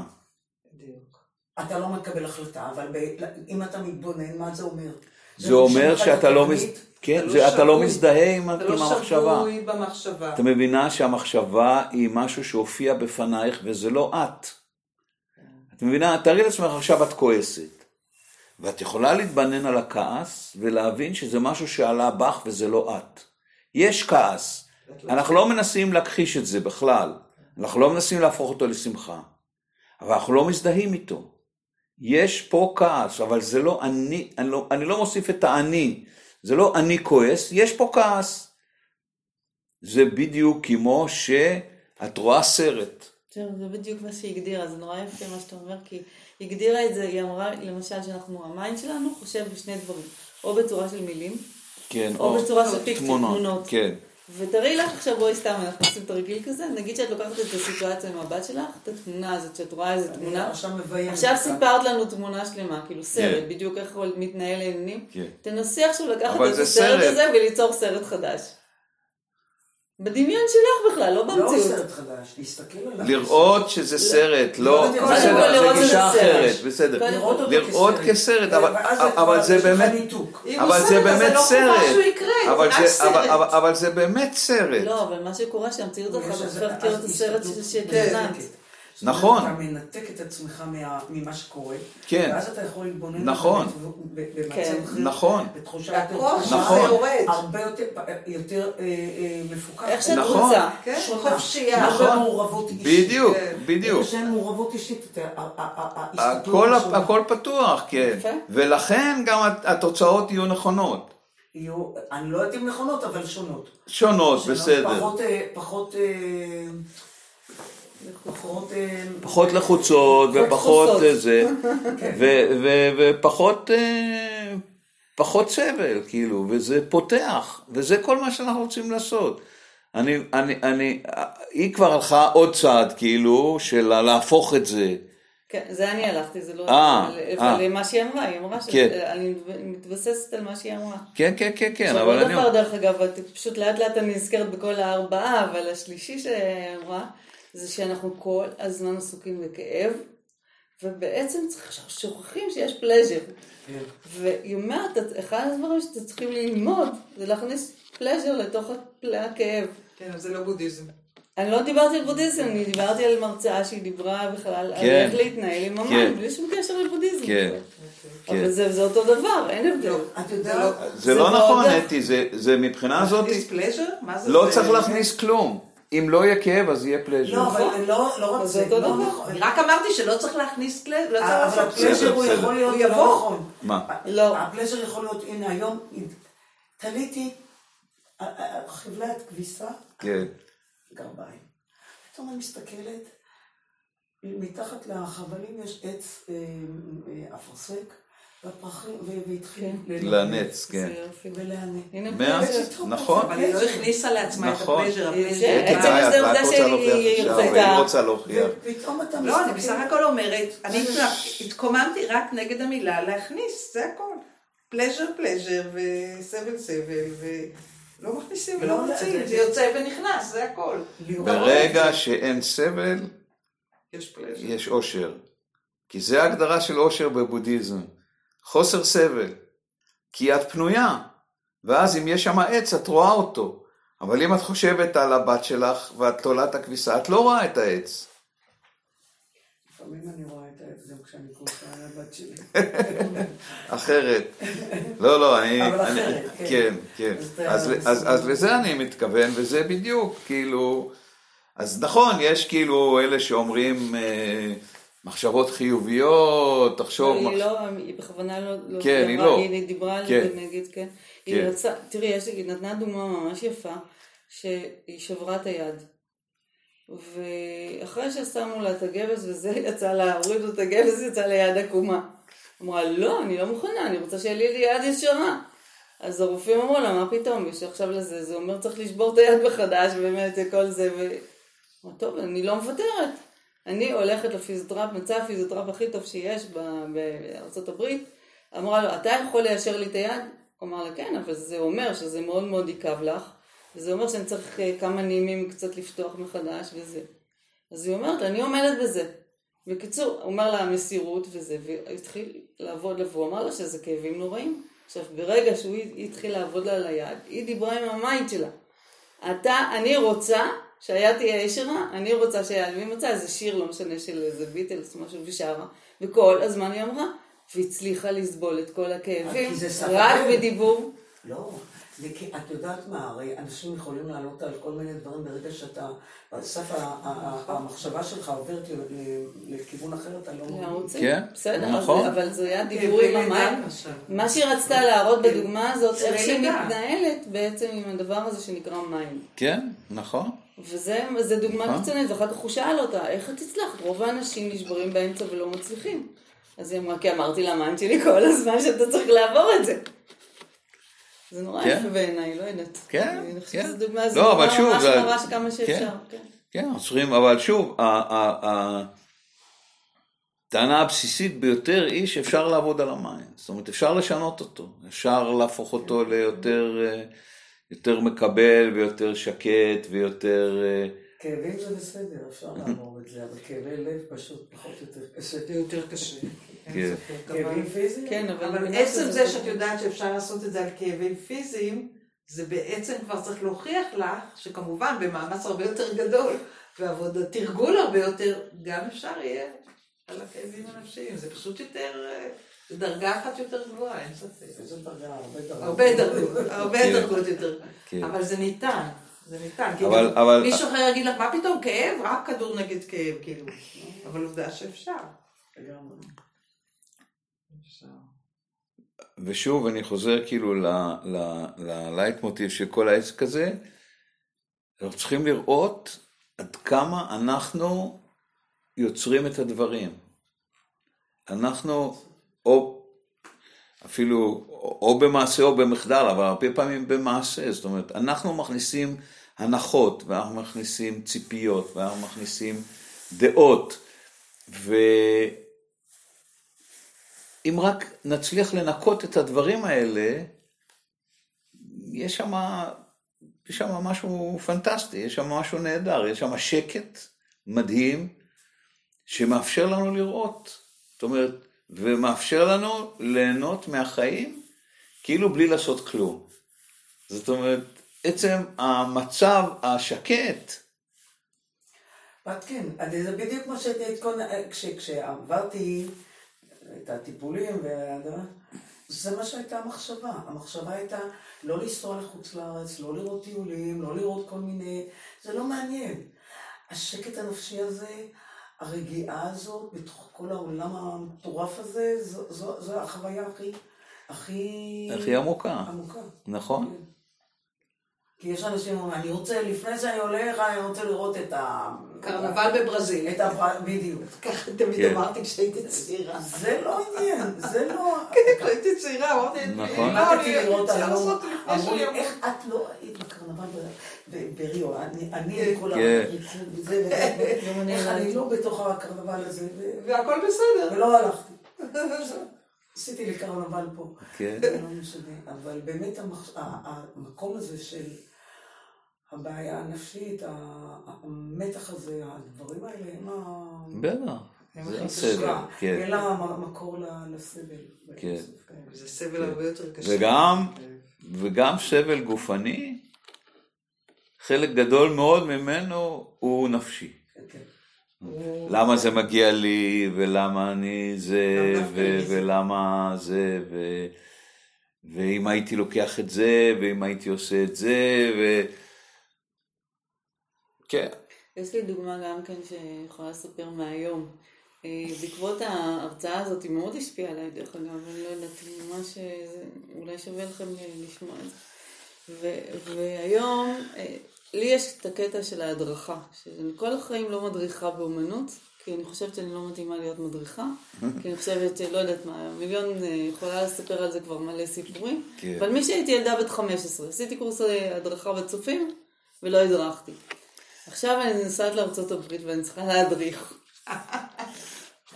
בדיוק. אתה לא מקבל החלטה, אבל ב- אם אתה מתבונן, מה זה אומר? זה אומר משנה לך שאתה את לא? מז... כן, אתה זה, לא אתה לא. מזדהה עם, אתה עם לא המחשבה. שבוי במחשבה. את מבינה שהמחשבה היא משהו שהופיע בפנייך וזה לא את. את מבינה? תארי לעצמך עכשיו את כועסת. ואת יכולה להתבונן על הכעס ולהבין שזה משהו שעלה בך וזה לא את. יש כעס. אנחנו לא מנסים להכחיש את זה בכלל. אנחנו לא מנסים להפוך אותו לשמחה. אבל אנחנו לא מזדהים איתו. יש פה כעס, אבל זה לא אני, אני לא, אני לא מוסיף את האני. זה לא אני כועס, יש פה כעס. זה בדיוק כמו שאת רואה סרט. זה בדיוק מה שהיא הגדירה, זה נורא יפה מה שאתה אומר, כי היא הגדירה את זה, היא אמרה למשל שאנחנו, ה mind שלנו חושב בשני דברים, או בצורה של מילים, כן, או בצורה של פיקצ'ר, תמונות. תמונות. כן, ותראי לך עכשיו, בואי סתם, אנחנו עושים תרגיל כזה, נגיד שאת לוקחת את הסיטואציה עם הבת שלך, את התמונה הזאת, שאת רואה איזה תמונה, עכשיו מביים. עכשיו אותה. סיפרת לנו תמונה שלמה, כאילו סרט, כן. בדיוק איך מתנהל העניינים, כן. תנסי עכשיו לקחת את הסרט סרט. הזה וליצור סרט חדש. בדמיון שלך בכלל, לא לא במציאות. סרט חדש, להסתכל עליו. לראות שזה סרט, לא, כל בסדר, לראות זה שזה גישה סרט. אחרת, בסדר. לראות כסרט, אבל- ואז אבל זה באמת- אבל זה באמת לא סרט. אבל זה באמת סרט. לא, אבל מה שקורה שהמציאות יש הופכת להיות אז הסרט הסתכלות שתכננת. מנותקת. זאת אומרת, נכון. אתה מנתק את עצמך מה- ממה שקורה, כן. ואז אתה יכול להתבונן נכון. במצב כן. אחר, נכון. בתחושה יותר קשה, נכון. יורד. הרבה יותר יותר, אה, אה, מפוקח. איך שאת נכון. רוצה. כן. חופשייה. נכון. הרבה מעורבות אישית. בדיוק, כן. בדיוק. בגלל שאין מעורבות אישית, הכל. הכל פתוח, כן. יפה. ולכן גם התוצאות יהיו נכונות. יהיו, אני לא יודעת אם נכונות, אבל שונות. שונות, שונות, בסדר. פחות, אה, פחות, אה, פחות, אה, פחות לחוצות פחות ופחות. אה, זה, (laughs) כן. ופחות אה, פחות סבל, כאילו, וזה פותח, וזה כל מה שאנחנו רוצים לעשות. אני, אני, אני, היא כבר הלכה עוד צעד, כאילו, של להפוך את זה. כן, זה אני הלכתי, זה לא... אה, אבל אה. מה שהיא אמרה, היא אמרה כן. שאני מתבססת על מה שהיא אמרה. כן, כן, כן, כן, עכשיו אבל עוד אני... דבר דרך אגב, פשוט לאט לאט אני נזכרת בכל הארבעה, אבל השלישי שהיא אמרה, זה שאנחנו כל הזמן עסוקים בכאב, ובעצם שוכחים שיש פלז'ר. כן. והיא אומרת, אחד הדברים שאתם צריכים ללמוד, זה להכניס פלז'ר לתוך הכאב. כן, אבל זה לא בודהיזם. אני לא דיברתי על בודהיזם, אני דיברתי על מרצאה שהיא דיברה בכלל על כן. איך להתנהל עם כן. המים, בלי שום קשר לבודהיזם. כן. אבל כן. זה זה אותו דבר, אין הבדל. את זה יודעת, לא- זה לא נכון, מאוד- אתי, זה- זה מבחינה הזאת, להכניס פלז'ר? מה זה? לא צריך להכניס כלום. אם לא יהיה כאב, אז יהיה pleasure. לא, אבל לא לא רק זה, זה אותו לא דבר. נכון. רק אמרתי שלא צריך להכניס pleasure, לא צריך אבל לעשות ה pleasure הוא. יכול להיות הוא לא יבוא. נכון. מה? לא. ה pleasure יכול להיות, הנה היום תליתי אה, אה, חבלי כביסה, כן. גרביים. פתאום אני מסתכלת, מתחת לחבלים יש עץ אה, אה, אפרסק, ו- והתחיל כן. להנץ, כן. מאה? נכון. אבל היא לא הכניסה לעצמה את נכון. הפלז'ר, הפלז'ר. עצם את רק רוצה שהיא להוכיח עכשיו, הרצתה. והיא רוצה להוכיח. ופתאום אתה מסתכל... לא, אני בסך הכל אומרת, אני התקוממתי רק נגד המילה להכניס, זה הכל. פלז'ר פלז'ר וסבל סבל, ולא מכניסים ולא לא, מוציאים, זה- יוצא ונכנס, זה הכל. ברגע שאין סבל. יש אושר. כי זה ההגדרה של אושר בבודהיזם. חוסר סבל. כי את פנויה. ואז אם יש שם עץ, את רואה אותו. אבל אם את חושבת על הבת שלך ואת תולה את הכביסה, את לא רואה את העץ. לפעמים אני רואה את העץ גם כשאני כרוכה על הבת שלי. (laughs) אחרת. לא, לא, אני... אבל אחרת, כן. כן, כן. אז לזה אני מתכוון, וזה בדיוק, כאילו... אז נכון, יש כאילו אלה שאומרים אה, מחשבות חיוביות, תחשוב... היא מחש- לא, היא בכוונה לא, לא כן, היא לא. היא דיברה על כן. זה נגד, כן. כן. היא רצה, תראי, יש, היא נתנה דוגמה ממש יפה, שהיא שברה את היד. ואחרי ששמו לה את הגבס וזה, (laughs) יצא לה, הורידו את הגבס, יצא לה יד עקומה. אמרה, לא, אני לא מוכנה, אני רוצה שיהיה לי יד ישרה. אז הרופאים אמרו לה, מה פתאום, יש עכשיו לזה, זה אומר צריך לשבור את היד מחדש, באמת, כל זה, ו... טוב, אני לא מוותרת. אני הולכת לפיזיותרפיסט, מצאה הפיזיותרפיסט הכי טוב שיש ב- בארצות הברית, אמרה לו, אתה יכול ליישר לי את היד? הוא אמר לה, כן, אבל זה אומר שזה מאוד מאוד יכאב לך, וזה אומר שאני צריך אה, כמה נימים קצת לפתוח מחדש וזה. אז היא אומרת, אני עומדת בזה. בקיצור, הוא אומר לה המסירות וזה, והתחיל לעבוד לבוא, אמר לה שזה כאבים נוראים. עכשיו, ברגע שהוא התחיל לעבוד לה על היד, היא דיברה עם ה mind שלה. אתה, אני רוצה שהיד תהיה ישרה, אני רוצה שהיד, והיא מצאה איזה שיר, לא משנה, של איזה ביטלס, משהו, ושרה, וכל הזמן היא אמרה, והצליחה לסבול את כל הכאבים, שפה רק. בדיבור. לא, זה כי את יודעת מה, הרי אנשים יכולים לעלות על כל מיני דברים ברגע שאתה, סף ה- ה- ה- המחשבה שלך עוברת ל- ל- לכיוון אחר, אתה לא... לערוצים. כן, בסדר, נכון. אבל זה היה דיבור עם המים. מה שהיא רצתה להראות בדוגמה הזאת, איך שהיא. מתנהלת בעצם עם הדבר הזה שנקרא מים. כן, נכון. וזה זה דוגמה נכון. קיצונית, ואחר כך הוא שאל אותה, איך את הצלחת? רוב האנשים נשברים באמצע ולא מצליחים. אז היא אמרה, כי אמרתי למים שלי כל הזמן שאתה צריך לעבור את זה. זה נורא כן. יפה בעיניי, לא יודעת. כן, אני חושבת כן. שזו דוגמה, זו לא, אבל דוגמה שוב, ממש ממש כמה שאפשר. כן. כן, עוצרים, אבל שוב, הטענה הבסיסית ביותר היא שאפשר לעבוד על המים. זאת אומרת, אפשר לשנות אותו, אפשר להפוך אותו ליותר אה, יותר מקבל ויותר שקט ויותר... אה, כאבים זה בסדר, אפשר לעבור את זה, אבל כאבי לב פשוט פחות יותר קשה. זה יותר קשה. כן. כאבים פיזיים? כן, אבל... אבל עצם זה שאת יודעת שאפשר לעשות את זה על כאבים פיזיים, זה בעצם כבר צריך להוכיח לך, שכמובן במאמץ הרבה יותר גדול, ועבודה, תרגול הרבה יותר, גם אפשר יהיה על הכאבים הנפשיים. זה פשוט יותר, זה דרגה אחת יותר גבוהה, אין ספק. איזו דרגה, הרבה דרגות. הרבה דרגות, הרבה כן. יותר. כן. אבל זה ניתן, זה ניתן. כי אבל- אבל- מישהו אחר יגיד לך, מה פתאום כאב? רק כדור נגד כאב, כאילו. אבל עובדה שאפשר. לגמרי. אפשר. ושוב, אני חוזר כאילו ל- ל- ללייט מוטיב של כל העסק הזה, אנחנו צריכים לראות עד כמה אנחנו יוצרים את הדברים. אנחנו, או אפילו, או במעשה או במחדל, אבל הרבה פעמים במעשה, זאת אומרת, אנחנו מכניסים הנחות, ואנחנו מכניסים ציפיות, ואנחנו מכניסים דעות, ו... אם רק נצליח לנקות את הדברים האלה, יש שם, יש שם משהו פנטסטי, יש שם משהו נהדר, יש שם שקט מדהים שמאפשר לנו לראות, זאת אומרת, ומאפשר לנו ליהנות מהחיים כאילו בלי לעשות כלום. זאת אומרת, עצם המצב השקט, כן, זה בדיוק מה שהייתי כשעברתי את הטיפולים, וה- זה מה שהייתה המחשבה. המחשבה הייתה לא לנסוע לחוץ לארץ, לא לראות טיולים, לא לראות כל מיני... זה לא מעניין. השקט הנפשי הזה, הרגיעה הזאת, בתוך כל העולם המטורף הזה, זו, זו, זו החוויה הכי... הכי... הכי עמוקה, עמוקה. נכון? כן. כי יש אנשים שאומרים, אני רוצה, לפני שאני הולך, אני רוצה לראות את ה... קרנבל בברזיל. את ה... בדיוק. ככה תמיד כן. אמרתי כשהייתי צעירה. זה לא עניין, זה לא... (laughs) כדי כשהייתי צעירה, אמרתי, נכון. לא, אני לראות היום, לעשות לפני אמרו לי. איך את לא היית בקרנבל בריו, אני- אני כל. כן. זה וזה, (laughs) איך אני לא בתוך הקרנבל הזה, והכל בסדר. ולא הלכתי. (laughs) עשיתי לי קרנבל פה. כן. לא משנה, אבל באמת המקום הזה של הבעיה הנפשית, המתח הזה, הדברים האלה, הם ה... בטח. זה הסבל. כן. אין לה מקור ל- לסבל. כן. זה סבל הרבה יותר קשה. וגם, וגם סבל גופני, חלק גדול מאוד ממנו הוא נפשי. כן, כן. למה זה מגיע לי, ולמה אני זה. ולמה זה, ו- ואם הייתי לוקח את זה, ואם הייתי עושה את זה, ו... כן, יש לי דוגמה גם כן שיכולה לספר מהיום. אה, בעקבות ההרצאה הזאת, היא מאוד השפיעה עליי דרך אגב, אני לא יודעת, ממש, אה, זה- אולי שווה לכם לשמוע את זה. ו- והיום, אה, לי יש את הקטע של ההדרכה, שאני כל החיים לא מדריכה באומנות, כי אני חושבת שאני לא מתאימה להיות מדריכה, (laughs) כי אני חושבת שלא יודעת מה, מיליון אה, יכולה לספר על זה כבר מלא סיפורים, כן. אבל מי שהייתי ילדה בת 15, עשיתי קורס הדרכה בצופים ולא הדרכתי. עכשיו אני נוסעת לארצות הברית ואני צריכה להדריך.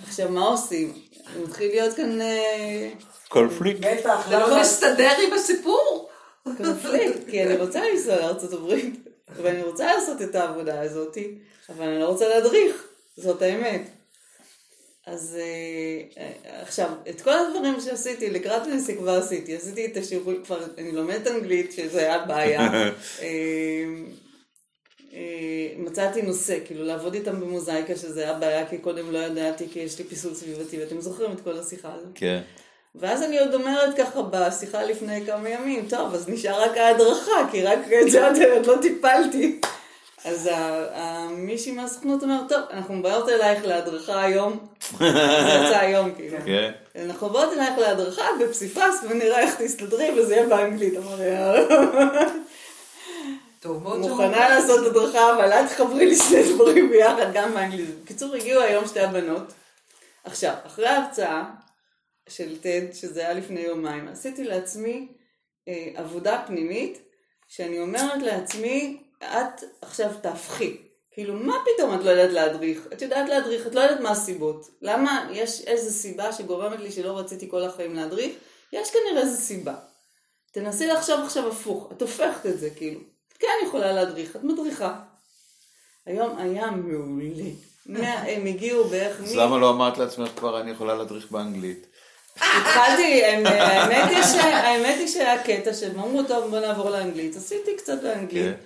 עכשיו, מה עושים? מתחיל להיות כאן אה, קונפליקט. בטח, זה לא? מסתדר עם הסיפור. קונפליקט, כי אני רוצה לנסוע לארצות הברית, ואני רוצה לעשות את העבודה הזאת, אבל אני לא רוצה להדריך, זאת האמת. אז אה, אה, עכשיו, את כל הדברים שעשיתי לקראת פנסי כבר עשיתי, עשיתי את השיעורים, כבר אני לומדת אנגלית, שזה היה בעיה. (laughs) אה, מצאתי נושא, כאילו לעבוד איתם במוזאיקה, שזה היה בעיה, כי קודם לא ידעתי, כי יש לי פיסול סביבתי, ואתם זוכרים את כל השיחה הזאת. כן. ואז אני עוד אומרת ככה בשיחה לפני כמה ימים, טוב, אז נשאר רק ההדרכה, כי רק את זה עוד לא טיפלתי. אז מישהי מהסוכנות אומרת, טוב, אנחנו באות אלייך להדרכה היום, זה יצא היום כאילו. (laughs) כן. אנחנו באות אלייך להדרכה בפסיפס ונראה איך תסתדרי וזה יהיה באנגלית. אמרתי, "אה, טוב מאוד מוכנה לעשות הדרכה, אבל אל תחברי לי שני דברים ביחד, גם באנגלית. בקיצור, הגיעו היום שתי הבנות. עכשיו, אחרי ההרצאה של טד, שזה היה לפני יומיים, עשיתי לעצמי אה, עבודה פנימית, שאני אומרת לעצמי, את עכשיו תהפכי. כאילו, מה פתאום את לא יודעת להדריך? את יודעת להדריך, את לא יודעת מה הסיבות. למה יש איזו סיבה שגורמת לי שלא רציתי כל החיים להדריך? יש כנראה איזו סיבה. תנסי לחשוב עכשיו הפוך, את הופכת את זה, כאילו. את כן יכולה להדריך, את מדריכה. היום היה מעולה. הם הגיעו בערך אז למה לא אמרת לעצמך כבר אני יכולה להדריך באנגלית? התחלתי, האמת היא שהיה קטע שהם אמרו, טוב, בוא נעבור לאנגלית. עשיתי קצת באנגלית. כן.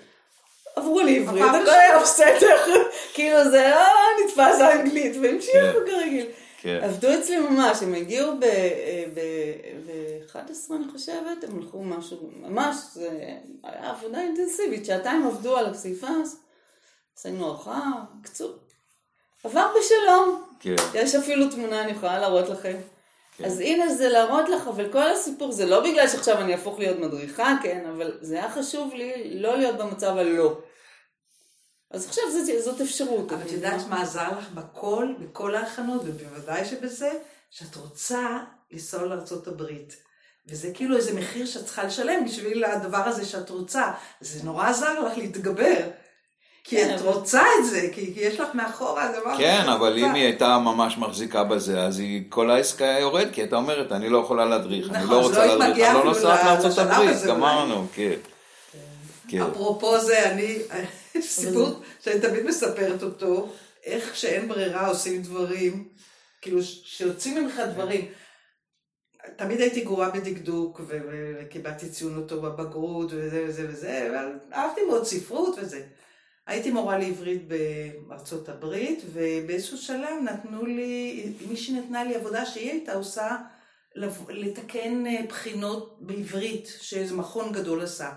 עברו לעברית, הכל היה בסדר. (laughs) כאילו זה לא נתפס האנגלית, והמשיכו כן. כרגיל. כן. עבדו אצלי ממש, הם הגיעו ב-11 אני חושבת, הם הלכו משהו, ממש, זה היה עבודה אינטנסיבית, שעתיים עבדו על הפסיפס, עשינו ארוחה, קצור. עבר בשלום. כן. יש אפילו תמונה, אני יכולה להראות לכם. אז הנה זה להראות לך, אבל כל הסיפור זה לא בגלל שעכשיו אני אהפוך להיות מדריכה, כן, אבל זה היה חשוב לי לא להיות במצב הלא. אז עכשיו זאת, זאת אפשרות. אבל את יודעת מה עזר לך בכל, בכל ההכנות, ובוודאי שבזה, שאת רוצה לנסוע לארה"ב. וזה כאילו איזה מחיר שאת צריכה לשלם בשביל הדבר הזה שאת רוצה. זה נורא עזר לך להתגבר. כי כן, את אבל- רוצה את זה, כי, כי יש לך מאחורה דבר כן, אבל רוצה. אם היא הייתה ממש מחזיקה בזה, אז היא, כל העסק היה יורד, כי הייתה אומרת, אני לא יכולה להדריך, אני נכון, לא אז רוצה לא להדריך, אני לא נוסעת לארצות הברית. גמרנו, כן. כן. אפרופו זה, אני, (laughs) סיפור שאני תמיד מספרת אותו, איך שאין ברירה עושים דברים, כאילו שיוצאים ממך דברים. תמיד הייתי גרועה בדקדוק, וקיבלתי ציונות טוב בבגרות, וזה וזה וזה, אבל אהבתי מאוד ספרות וזה. הייתי מורה לעברית בארצות הברית, ובאיזשהו שלב נתנו לי, מישהי נתנה לי עבודה שהיא הייתה עושה, לתקן אה, בחינות בעברית, שאיזה מכון גדול עשה.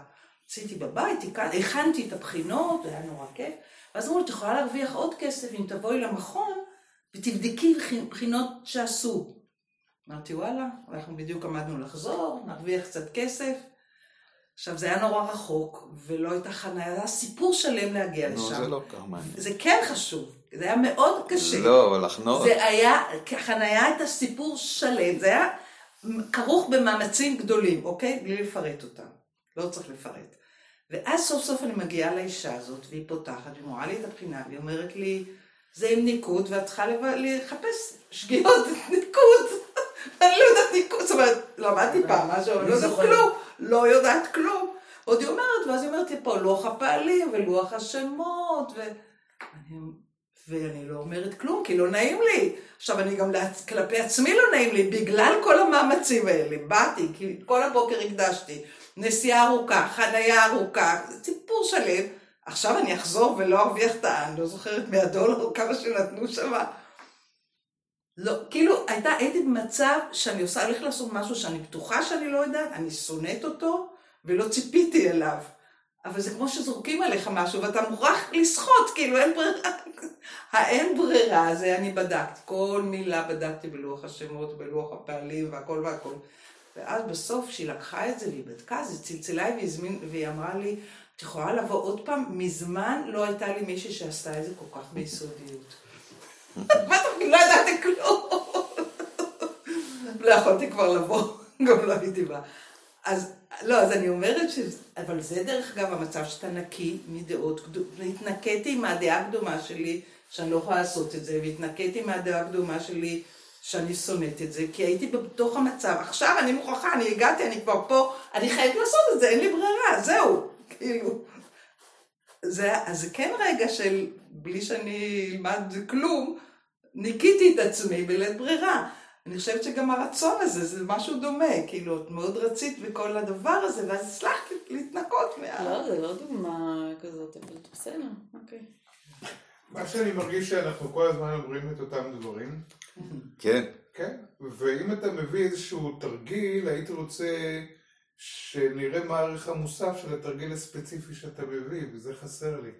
עשיתי בבית, הכנתי את הבחינות, זה היה נורא כיף. ואז אמרו לי, את יכולה להרוויח עוד כסף אם תבואי למכון ותבדקי בחינות שעשו. אמרתי, וואלה, אנחנו בדיוק עמדנו לחזור, נרוויח קצת כסף. עכשיו, זה היה נורא רחוק, ולא הייתה חניה, זה היה סיפור שלם להגיע נו, לשם. זה לא כך מעניין. זה כן חשוב, זה היה מאוד קשה. לא, אבל לחנות. זה היה, כחניה הייתה סיפור שלם, זה היה כרוך במאמצים גדולים, אוקיי? בלי לפרט אותם. לא צריך לפרט. ואז סוף סוף אני מגיעה לאישה הזאת, והיא פותחת, היא מורה לי את הבחינה, והיא אומרת לי, זה עם ניקוד, ואת צריכה לחפש שגיאות (laughs) ניקוד. אני לא יודעת ניקוד, זאת אומרת, למדתי פעם משהו, אבל אני לא יודעת. כלום, לא יודעת כלום. עוד היא אומרת, ואז היא אומרת לי פה לוח הפעלים ולוח השמות, ו... אני, ואני לא אומרת כלום, כי לא נעים לי. עכשיו, אני גם כלפי עצמי לא נעים לי, בגלל כל המאמצים האלה. באתי, כי כל הבוקר הקדשתי. נסיעה ארוכה, חנייה ארוכה, סיפור שלם. עכשיו אני אחזור ולא ארוויח את ה... אני לא זוכרת 100 דולר או כמה שנתנו שם. לא, כאילו, הייתה, הייתי במצב שאני עושה, הולך לעשות משהו שאני בטוחה שאני לא יודעת, אני שונאת אותו, ולא ציפיתי אליו. אבל זה כמו שזורקים עליך משהו, ואתה מוכרח לסחוט, כאילו אין ברירה. האין ברירה הזה אני בדקתי, כל מילה בדקתי בלוח השמות, בלוח הפעלים והכל והכל. ואז בסוף, כשהיא לקחה את זה והיא בדקה, אז היא צלצלה והיא הזמין, והיא אמרה לי, את יכולה לבוא עוד פעם? מזמן לא הייתה לי מישהי שעשתה את זה כל כך ביסודיות. (laughs) מבין? לא ידעתי כלום. לא יכולתי כבר לבוא, (laughs) גם לא הייתי באה. אז, לא, אז אני אומרת ש... אבל זה דרך אגב המצב שאתה נקי מדעות קדומות. והתנקיתי מהדעה הקדומה שלי, שאני לא יכולה לעשות את זה, והתנקיתי מהדעה הקדומה שלי, שאני שונאת את זה, כי הייתי בתוך המצב. עכשיו אני מוכרחה, אני הגעתי, אני כבר פה, אני חייבת לעשות את זה, אין לי ברירה, זהו. כאילו... זה, אז זה כן רגע של, בלי שאני אלמד כלום, ניקיתי את עצמי בלית ברירה. אני חושבת שגם הרצון הזה, זה משהו דומה, כאילו, את מאוד רצית בכל הדבר הזה, ואז הצלחת להתנקות מה... לא, זה לא דוגמה כזאת, אבל בסדר, אוקיי. מה שאני מרגיש שאנחנו כל הזמן אומרים את אותם דברים, כן. כן, ואם אתה מביא איזשהו תרגיל, הייתי רוצה שנראה מה הערך המוסף של התרגיל הספציפי שאתה מביא, וזה חסר לי.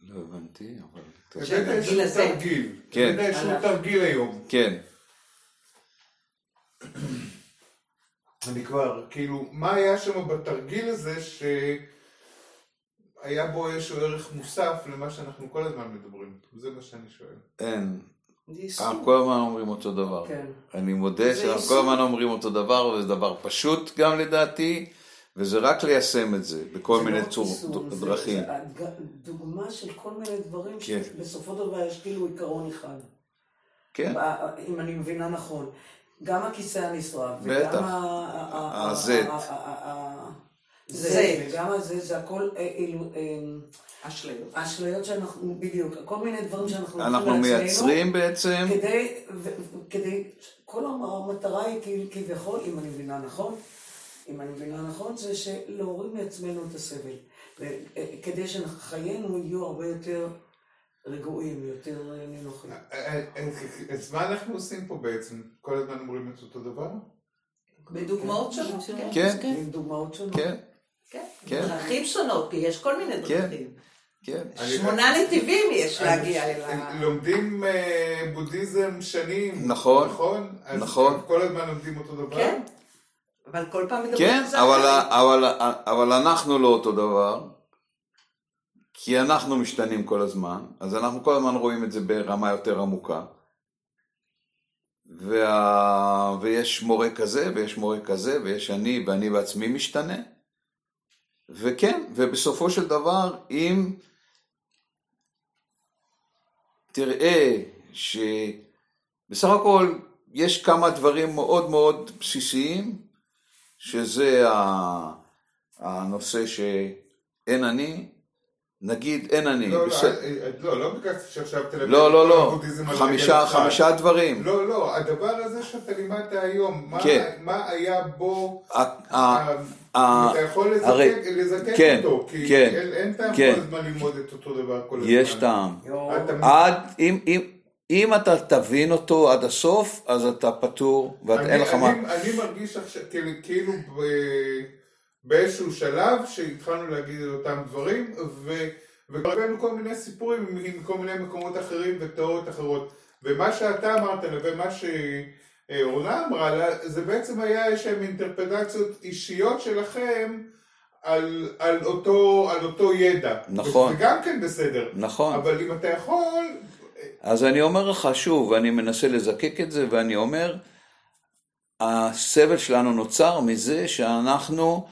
לא הבנתי, אבל... הבאת איזשהו. תרגיל, כן. הבאת איזשהו. תרגיל היום. כן. (clears throat) אני כבר, כאילו, מה היה שם בתרגיל הזה שהיה בו איזשהו ערך מוסף למה שאנחנו כל הזמן מדברים? זה מה שאני שואל. אין. זה אנחנו יישום. כל הזמן אומרים אותו דבר. כן. אני מודה זה שאנחנו כל. הזמן אומרים אותו דבר, וזה דבר פשוט גם לדעתי, וזה רק ליישם את זה בכל זה מיני לא צור- זה- דרכים. זה הג- דוגמה של כל מיני דברים כן. שבסופו של דבר יש כאילו עיקרון אחד. כן, ב- אם אני מבינה נכון. גם הכיסא הנשרף, בטח. וגם ה- ה- ה- ה-Z. ה- ה- ה- ה- זה, Z. וגם הזה, זה הכל אה, אילו, אה, אשליות. אשליות שאנחנו, בדיוק, כל מיני דברים שאנחנו אנחנו מייצרים בעצם, כדי, ו- ו- כדי, כל המטרה היא כאילו, כביכול, אם אני מבינה נכון, אם אני מבינה נכון, זה שלהוריד מעצמנו את הסבל. אה, כדי שחיינו יהיו הרבה יותר רגועים, יותר נינוחים. אז מה אנחנו עושים פה בעצם? כל הזמן אומרים את אותו דבר? בדוגמאות שונות, כן. כן, עם דוגמאות שונות. כן, כן. כן. דרכים שונות, כי יש כל מיני כן. דרכים. כן. שמונה נתיבים יש להגיע אל ה... לומדים אה, בודהיזם שנים. נכון. נכון? נכון. כל הזמן לומדים אותו דבר? כן. אבל כל פעם מדברים כן, אבל. אבל, אבל אנחנו לא אותו דבר, כי אנחנו משתנים כל הזמן, אז אנחנו כל הזמן רואים את זה ברמה יותר עמוקה. וה... ויש מורה כזה, ויש מורה כזה, ויש אני, ואני בעצמי משתנה. וכן, ובסופו של דבר, אם תראה שבסך הכל יש כמה דברים מאוד מאוד בסיסיים, שזה הנושא שאין אני, נגיד אין אני, לא, לא, בסדר. אה, אה, לא, לא ביקשתי שעכשיו תלמד לא, לא, לא, חמישה. חמישה דברים. לא, לא, הדבר הזה שאתה לימדת היום, מה- כן. מה היה בו, ה- אה, ה- אתה יכול לזקק- כן, אותו, כי כן, אין- אין טעם כן. כל הזמן ללמוד את אותו דבר כל הזמן. יש טעם. עד, אם, אם, אם אתה תבין אותו עד הסוף, אז אתה פטור, ואין אני- לך מה. אני- אני מרגיש עכשיו כאילו- כאילו ב- באיזשהו שלב שהתחלנו להגיד את אותם דברים, ו- וכבר הבאנו כל מיני סיפורים עם- כל מיני מקומות אחרים ותיאוריות אחרות. ומה שאתה אמרת לה ומה שאורנה אמרה לה, זה בעצם היה איזשהם אינטרפרטציות אישיות שלכם על, על, אותו, על אותו ידע. נכון. וזה גם כן בסדר. נכון. אבל אם אתה יכול, אז אני אומר לך שוב, ואני מנסה לזקק את זה, ואני אומר, הסבל שלנו נוצר מזה שאנחנו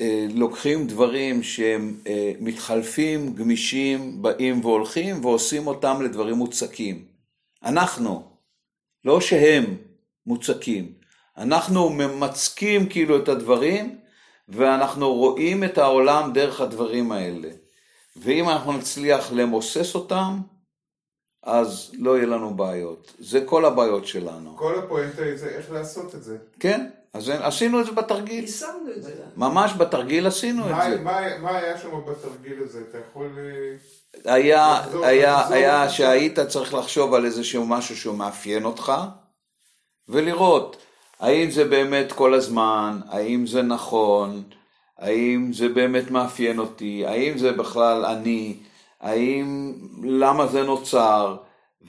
אה, לוקחים דברים שהם אה, מתחלפים, גמישים, באים והולכים, ועושים אותם לדברים מוצקים. אנחנו, לא שהם מוצקים. אנחנו ממצקים כאילו את הדברים, ואנחנו רואים את העולם דרך הדברים האלה. ואם אנחנו נצליח למוסס אותם, אז לא יהיה לנו בעיות. זה כל הבעיות שלנו. כל הפואנטה היא זה איך לעשות את זה. כן, אז עשינו את זה בתרגיל. יישמנו את זה. ממש בתרגיל עשינו את מה- זה. מה מה היה שם בתרגיל הזה? אתה יכול... אה, היה, לחזור, היה, לחזור, היה לחזור. שהיית צריך לחשוב על איזשהו משהו שהוא מאפיין אותך, ולראות האם זה באמת כל הזמן, האם זה נכון, האם זה באמת מאפיין אותי, האם זה בכלל אני, האם, למה זה נוצר,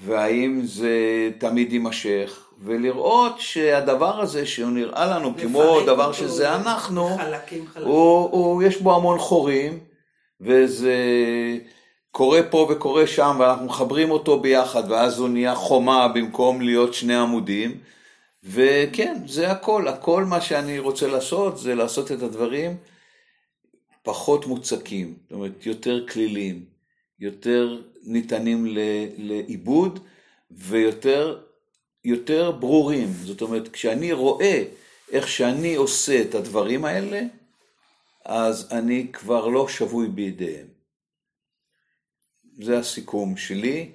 והאם זה תמיד יימשך, ולראות שהדבר הזה שהוא נראה לנו כמו דבר שזה אנחנו, חלקים חלקים. הוא, הוא, יש בו המון חורים, וזה קורה פה וקורה שם, ואנחנו מחברים אותו ביחד, ואז הוא נהיה חומה במקום להיות שני עמודים. וכן, זה הכל. הכל מה שאני רוצה לעשות, זה לעשות את הדברים פחות מוצקים. זאת אומרת, יותר כלילים, יותר ניתנים לעיבוד, ויותר יותר ברורים. זאת אומרת, כשאני רואה איך שאני עושה את הדברים האלה, אז אני כבר לא שבוי בידיהם. זה הסיכום שלי.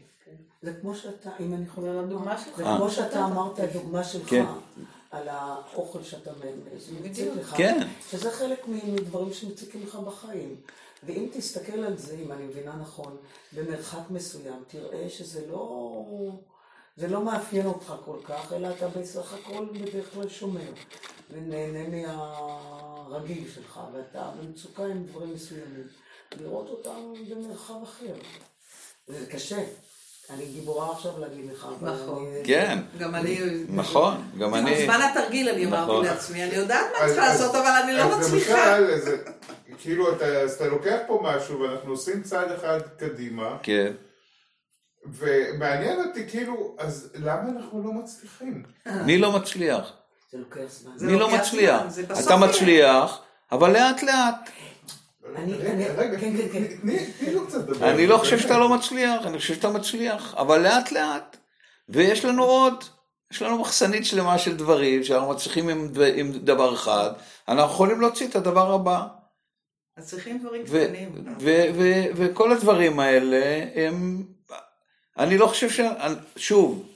זה כמו שאתה, אם אני יכולה לומר, הדוגמה שלך. זה אה. כמו שאתה אמרת, הדוגמה שלך, כן. על האוכל שאתה מציג. לך, כן. שזה חלק מדברים שמציקים לך בחיים. ואם תסתכל על זה, אם אני מבינה נכון, במרחק מסוים, תראה שזה לא, זה לא מאפיין אותך כל כך, אלא אתה בסך הכל בדרך כלל שומר, ונהנה מהרגיל שלך, ואתה במצוקה עם דברים מסוימים. לראות אותם במרחב אחר. זה קשה. אני גיבורה עכשיו להגיד לך. אבל נכון. אני- כן, גם אני... נכון, גם אני... בזמן התרגיל אני אמרתי נכון. לעצמי, אני יודעת מה אז- צריך לעשות, אבל אני לא אז מצליחה. למשל, זה- כאילו, אתה, אז אתה לוקח פה משהו ואנחנו עושים צעד אחד קדימה, כן, ומעניין אותי כאילו, אז למה אנחנו לא מצליחים? מי לא מצליח? זה לוקח זמן. מי לא מצליח? אתה. מצליח, אבל לאט לאט. אני- לא חושב. שאתה לא מצליח, אני חושב שאתה מצליח, אבל לאט לאט. ויש לנו עוד, יש לנו מחסנית שלמה של דברים שאנחנו מצליחים עם, עם דבר אחד, אנחנו יכולים להוציא את הדבר הבא. אז צריכים דברים ו- קטנים. ו- ו- וכל הדברים האלה הם, אני לא חושב ש... שוב,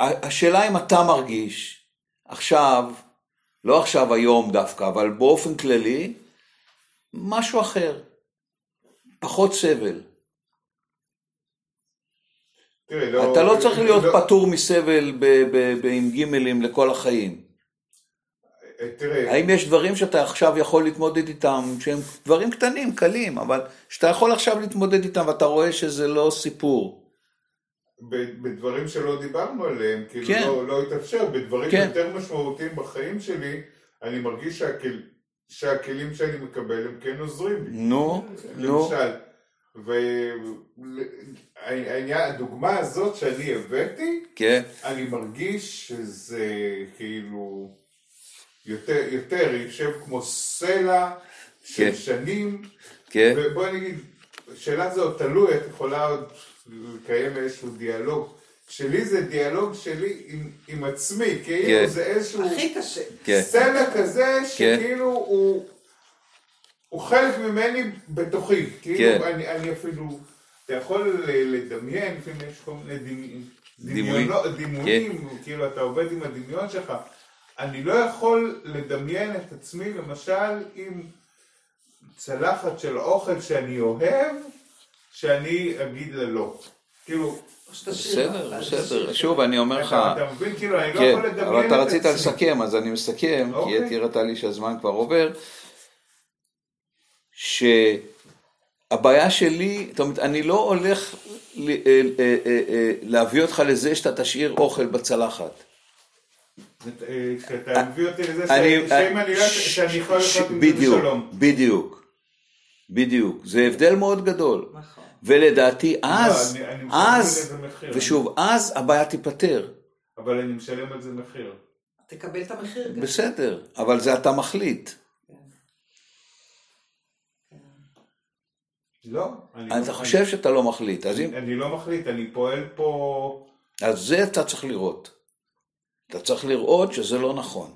השאלה אם אתה מרגיש עכשיו, לא עכשיו היום דווקא, אבל באופן כללי, משהו אחר. פחות סבל. תראה, אתה לא צריך להיות פטור מסבל ב- ב- ב- עם גימלים לכל החיים. אה, תראה, האם יש דברים שאתה עכשיו יכול להתמודד איתם, שהם דברים קטנים, קלים, אבל שאתה יכול עכשיו להתמודד איתם ואתה רואה שזה לא סיפור. בדברים שלא דיברנו עליהם, כאילו כן. לא, לא התאפשר, בדברים כן. יותר משמעותיים בחיים שלי, אני מרגיש שהכל, שהכלים שאני מקבל הם כן עוזרים לי. נו, נו, למשל, והדוגמה הזאת שאני הבאתי, כן, אני מרגיש שזה כאילו יותר, יותר יושב כמו סלע של כן. שנים, כן, ובואי נגיד, שאלה זו תלוי, את יכולה עוד לקיים איזשהו דיאלוג. שלי זה דיאלוג שלי עם, עם עצמי, כן. כאילו זה איזשהו הכי קשה. כן, סלע כזה שכאילו הוא, הוא חלק ממני בתוכי, כאילו כן. אני, אני אפילו, אתה יכול לדמיין, לפעמים יש כל מיני דמי- דימויים. כאילו אתה עובד עם הדמיון שלך, אני לא יכול לדמיין את עצמי למשל עם צלחת של אוכל שאני אוהב, שאני אגיד לה לא. כאילו, בסדר, בסדר, שוב אני אומר לך, אתה אתה מבין? כאילו, אני לא כן, יכול לדמיין את עצמי. אבל אתה רצית לסכם, אז אני מסכם, כי אוקיי. את הראתה לי שהזמן כבר עובר, שהבעיה שלי, זאת אומרת, אני לא הולך ל- אה, אה, אה, להביא אותך לזה שאתה תשאיר אוכל בצלחת. כשאתה מביא אותי לזה שאם אני לא... שאני יכול לחיות עם זה בדיוק, בשלום. בדיוק, בדיוק. זה הבדל מאוד גדול. נכון. ולדעתי אז, אני- אני משלם על אז, מחיר. ושוב, אז הבעיה תיפתר. אבל אני משלם על זה מחיר. תקבל את המחיר גם. בסדר, אבל זה אתה מחליט. לא. אני אתה לא- חושב שאתה לא מחליט, אז אם... אני לא מחליט, אני פועל פה... אז זה אתה צריך לראות. אתה צריך לראות שזה לא נכון.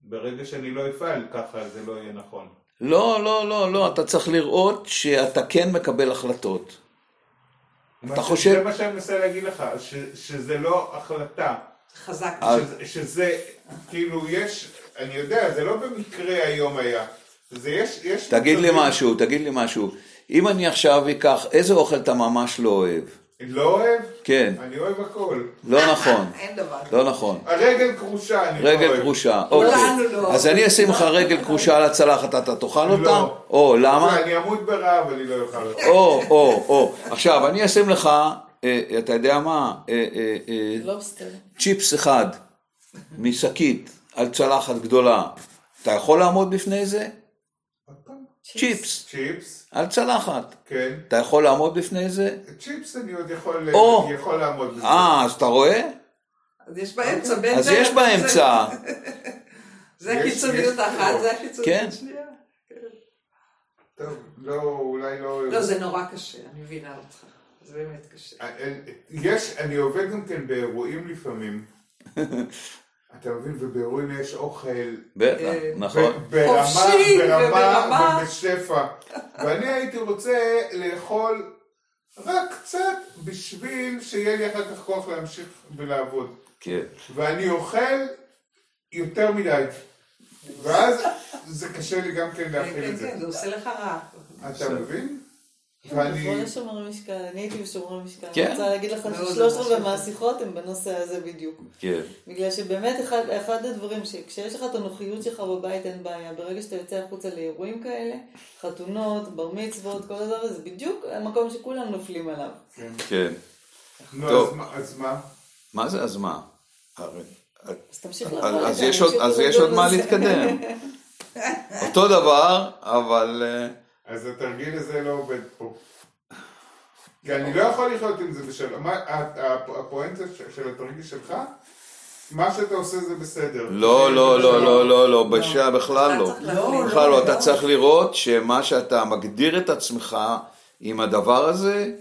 ברגע שאני לא אפעל ככה זה לא יהיה נכון. לא, לא, לא, לא, אתה צריך לראות שאתה כן מקבל החלטות. אתה חושב- זה מה שאני מנסה להגיד לך, ש- שזה לא החלטה. חזק. שזה- שזה, כאילו, יש, אני יודע, זה לא במקרה היום היה. זה יש, יש... תגיד לי משהו, תגיד לי משהו. אם אני עכשיו אקח, איזה אוכל אתה ממש לא אוהב? לא אוהב? כן, אני אוהב הכל. לא נכון, (laughs) אין דבר כזה. לא נכון. הרגל כרושה, אני לא אוהב. רגל כרושה, אוקיי. לא. אז אני אשים לך רגל כרושה על הצלחת, אתה תאכל אותה? לא. או, למה? אני אמות ברעב, אני לא אוכל אותה. או, או, או. עכשיו, אני אשים לך, אה, אתה יודע מה? אה, אה, אה. צ'יפס אחד משקית על צלחת גדולה. אתה יכול לעמוד בפני זה? צ'יפס צ'יפס, על צלחת. כן. אתה יכול לעמוד בפני זה? צ'יפס אני עוד יכול, או. יכול לעמוד בזה. אה, אז אתה רואה? אז יש באמצע, בין אז זה יש באמצע. (laughs) זה. הקיצוניות בחירות. זה הקיצוניות כן. השנייה. טוב, לא, אולי לא... לא, זה נורא קשה, אני מבינה אותך. זה באמת קשה. יש, אני עובד גם כן באירועים לפעמים. (laughs) אתה מבין, ובאירועים יש אוכל בטח, אה, נכון. ברמה, חופשי ברמה וברמה. ובשפע. ואני הייתי רוצה לאכול רק קצת בשביל שיהיה לי אחר כך כוח להמשיך ולעבוד. כן. ואני אוכל יותר מדי. ואז זה קשה לי גם כן כן, להכיל כן, את זה. כן, זה עושה לך רע. אתה מבין? ואני... לשומרי משקל, אני הייתי בשומרי משקל. כן. אני רוצה להגיד לך ממש. רבעי מהשיחות הם בנושא הזה בדיוק. כן. בגלל שבאמת אחד, אחד הדברים שכשיש לך את הנוחיות שלך בבית אין בעיה, ברגע שאתה יוצא החוצה לאירועים כאלה, חתונות, בר מצוות, כל הדבר הזה, זה בדיוק המקום שכולם נופלים עליו. כן. נו, טוב. אז מה- אז מה? מה זה אז מה? אז תמשיך את אז יש עוד- נמשיך אז יש לדון עוד מה. להתקדם. (laughs) אותו דבר, אבל... אז התרגיל הזה לא עובד פה. כי אני לא יכול לחיות עם זה בשלום. הפואנטה ש- של התרגיל שלך, מה שאתה עושה זה בסדר. לא, לא, לא, לא, לא, לא, בשעה בכלל אתה לא. צריך להחליט. בכלל לא, אתה צריך לראות שמה שאתה מגדיר את עצמך עם הדבר הזה,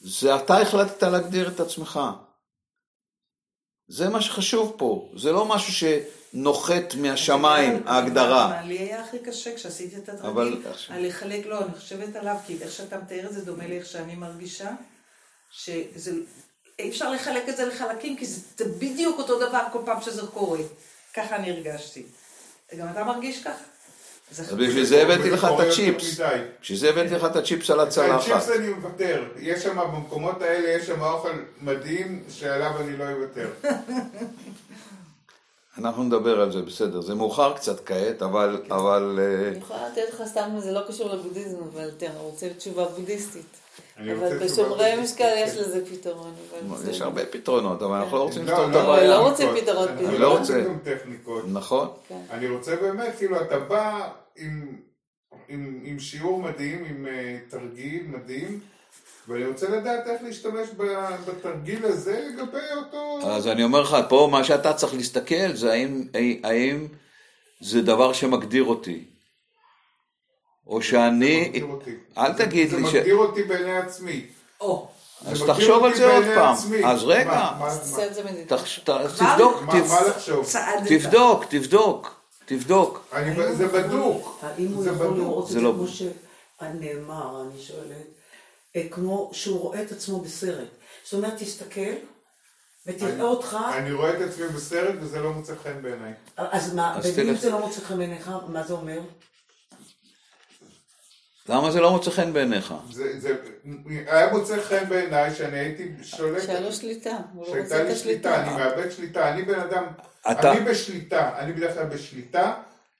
זה אתה החלטת להגדיר את עצמך. זה מה שחשוב פה, זה לא משהו שנוחת מהשמיים, ההגדרה. לי היה הכי קשה כשעשיתי את עכשיו- על לחלק, לא, אני חושבת עליו, כי איך שאתה מתאר את זה דומה לאיך שאני מרגישה, שזה, אי אפשר לחלק את זה לחלקים, כי זה בדיוק אותו דבר כל פעם שזה קורה. ככה אני הרגשתי. גם אתה מרגיש ככה? אז בשביל זה הבאתי לך את הצ'יפס. בשביל זה הבאתי לך את הצ'יפס על הצלחת. צ'יפס אני מוותר. יש שם, במקומות האלה, יש שם אוכל מדהים, שעליו אני לא אוותר. (laughs) אנחנו נדבר על זה, בסדר. זה מאוחר קצת כעת, אבל... אבל אה, אני יכולה לתת לך סתם, זה לא קשור לבודהיזם, אבל אתה רוצה תשובה בודהיסטית. אני אבל בשומרי משקל יש כן. לזה פתרון. יש. הרבה פתרונות, אבל אנחנו לא רוצים לא, לפתור את לא, הבעיה. לא רוצים. פתרון פתאום. לא לא רוצה. טכניקות. נכון? כן. אני רוצה באמת, כאילו, אתה בא עם, שיעור מדהים, עם uh, תרגיל מדהים, ואני רוצה לדעת איך להשתמש בתרגיל הזה לגבי אותו... אז אני אומר לך, פה מה שאתה צריך להסתכל זה האם, האם זה דבר שמגדיר אותי. או זה שאני... מגדיר אותי. אל זה- תגיד זה לי ש... מגדיר אותי בעיני עצמי. או, אז תחשוב על זה עוד פעם. עצמי. אז רגע. זה תבדוק. תבדוק, תבדוק, תבדוק. זה הוא יכול- בדוק. האם הוא זה יכול בדוק. לראות את זה זה לא- כמו שנאמר, אני שואלת, כמו שהוא רואה את עצמו בסרט. זאת אומרת, תסתכל ותראה אני- אותך, אני רואה את עצמי בסרט וזה לא מוצא חן בעיניי. אז מה, ואם. זה לא מוצא חן בעיניך, מה זה אומר? למה זה לא מוצא חן בעיניך? זה, זה היה מוצא חן בעיניי שאני הייתי שולט, שהיה לו שליטה, הוא לא רוצה שהייתה את לי שליטה, אני. מאבד שליטה, אני בן אדם, אתה- אני בשליטה, אני בדרך כלל בשליטה,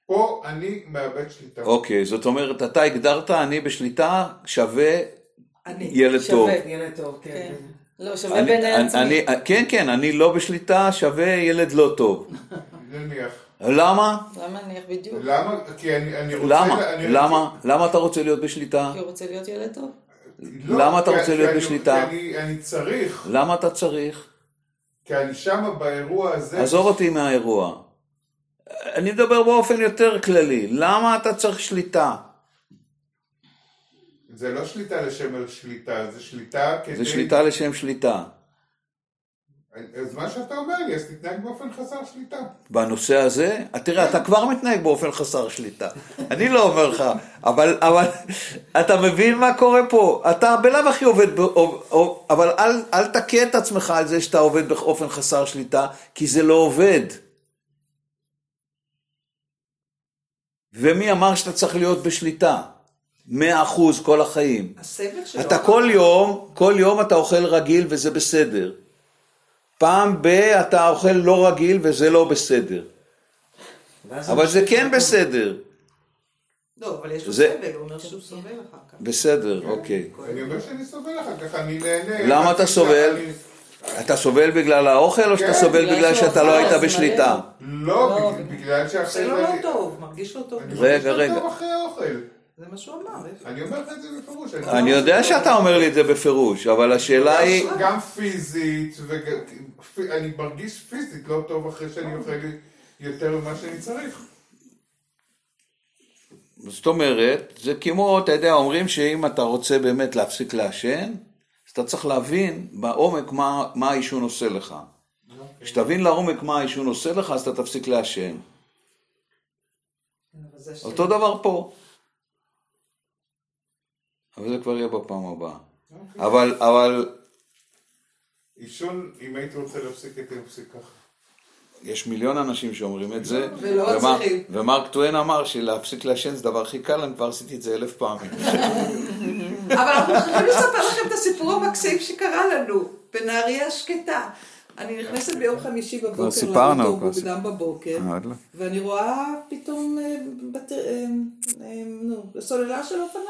פה אני מאבד שליטה. אוקיי, זאת אומרת, אתה הגדרת אני בשליטה שווה אני. ילד טוב. שווה. ילד טוב, כן. כן. לא, שווה אני- בעיני עצמי. אני- כן, כן, אני לא בשליטה שווה ילד לא טוב. נניח. למה? למה נניח בדיוק? למה? כי אני, אני רוצה... למה? אני למה? למה אתה רוצה להיות בשליטה? כי הוא רוצה להיות ילד טוב. לא, למה אתה רוצה להיות אני- בשליטה? כי אני, אני צריך, למה אתה צריך? כי אני שמה באירוע הזה... עזוב אותי מהאירוע. אני מדבר באופן יותר כללי. למה אתה צריך שליטה? זה לא שליטה לשם שליטה, זה שליטה כדי... זה שליטה לשם שליטה. אז מה שאתה אומר לי, אז תתנהג באופן חסר שליטה. בנושא הזה, תראה, אתה כבר מתנהג באופן חסר שליטה. אני לא אומר לך, אבל, אבל אתה מבין מה קורה פה? אתה בלאו הכי עובד, ב, או, או, אבל אל, אל תכה את עצמך על זה שאתה עובד באופן חסר שליטה, כי זה לא עובד. ומי אמר שאתה צריך להיות בשליטה? מאה אחוז כל החיים. הסבל שלו. אתה כל יום, כל יום אתה אוכל רגיל וזה בסדר. פעם ב- אתה אוכל לא רגיל וזה לא בסדר. אבל זה כן בסדר. לא, אבל יש לו זה- סבל, הוא אומר שהוא סובל אחר כך. בסדר, אוקיי. אני אומר שאני סובל אחר כך, אני נהנה. למה אתה אני- סובל? אני- אתה סובל בגלל האוכל או שאתה כן, סובל בגלל שאתה לא היית בשליטה? לא, לא, בג- בגלל שאחרי זה... לא אני- טוב, מרגיש לא טוב. אני רגע, מרגיש רגע. זה מה שהוא אמר. אני אומר לך את זה בפירוש. אני יודע שאתה אומר לי את זה בפירוש, אבל השאלה היא... גם פיזית, ואני מרגיש פיזית לא טוב אחרי שאני אוכל יותר ממה שאני צריך. זאת אומרת, זה כמו, אתה יודע, אומרים שאם אתה רוצה באמת להפסיק לעשן, אז אתה צריך להבין בעומק מה, מה העישון עושה לך. כשתבין לעומק מה העישון עושה לך, אז אתה תפסיק לעשן. כן, אותו דבר פה. אבל זה כבר יהיה בפעם הבאה. אבל, אבל עישון, אם הייתי רוצה להפסיק הייתי מפסיק ככה. יש מיליון אנשים שאומרים את זה. ולא ומר- צריכים. ומרק טוויין אמר שלהפסיק לעשן זה הדבר הכי קל, אני כבר עשיתי את זה אלף פעמים. (laughs) אבל אנחנו יכולים לספר לכם את הסיפור המקסים שקרה לנו בנהריה השקטה. אני נכנסת ביום חמישי בבוקר, סיפרנו, כבר מוקדם בבוקר, ואני רואה פתאום אה, אה, אה, נו, סוללה של אופניים.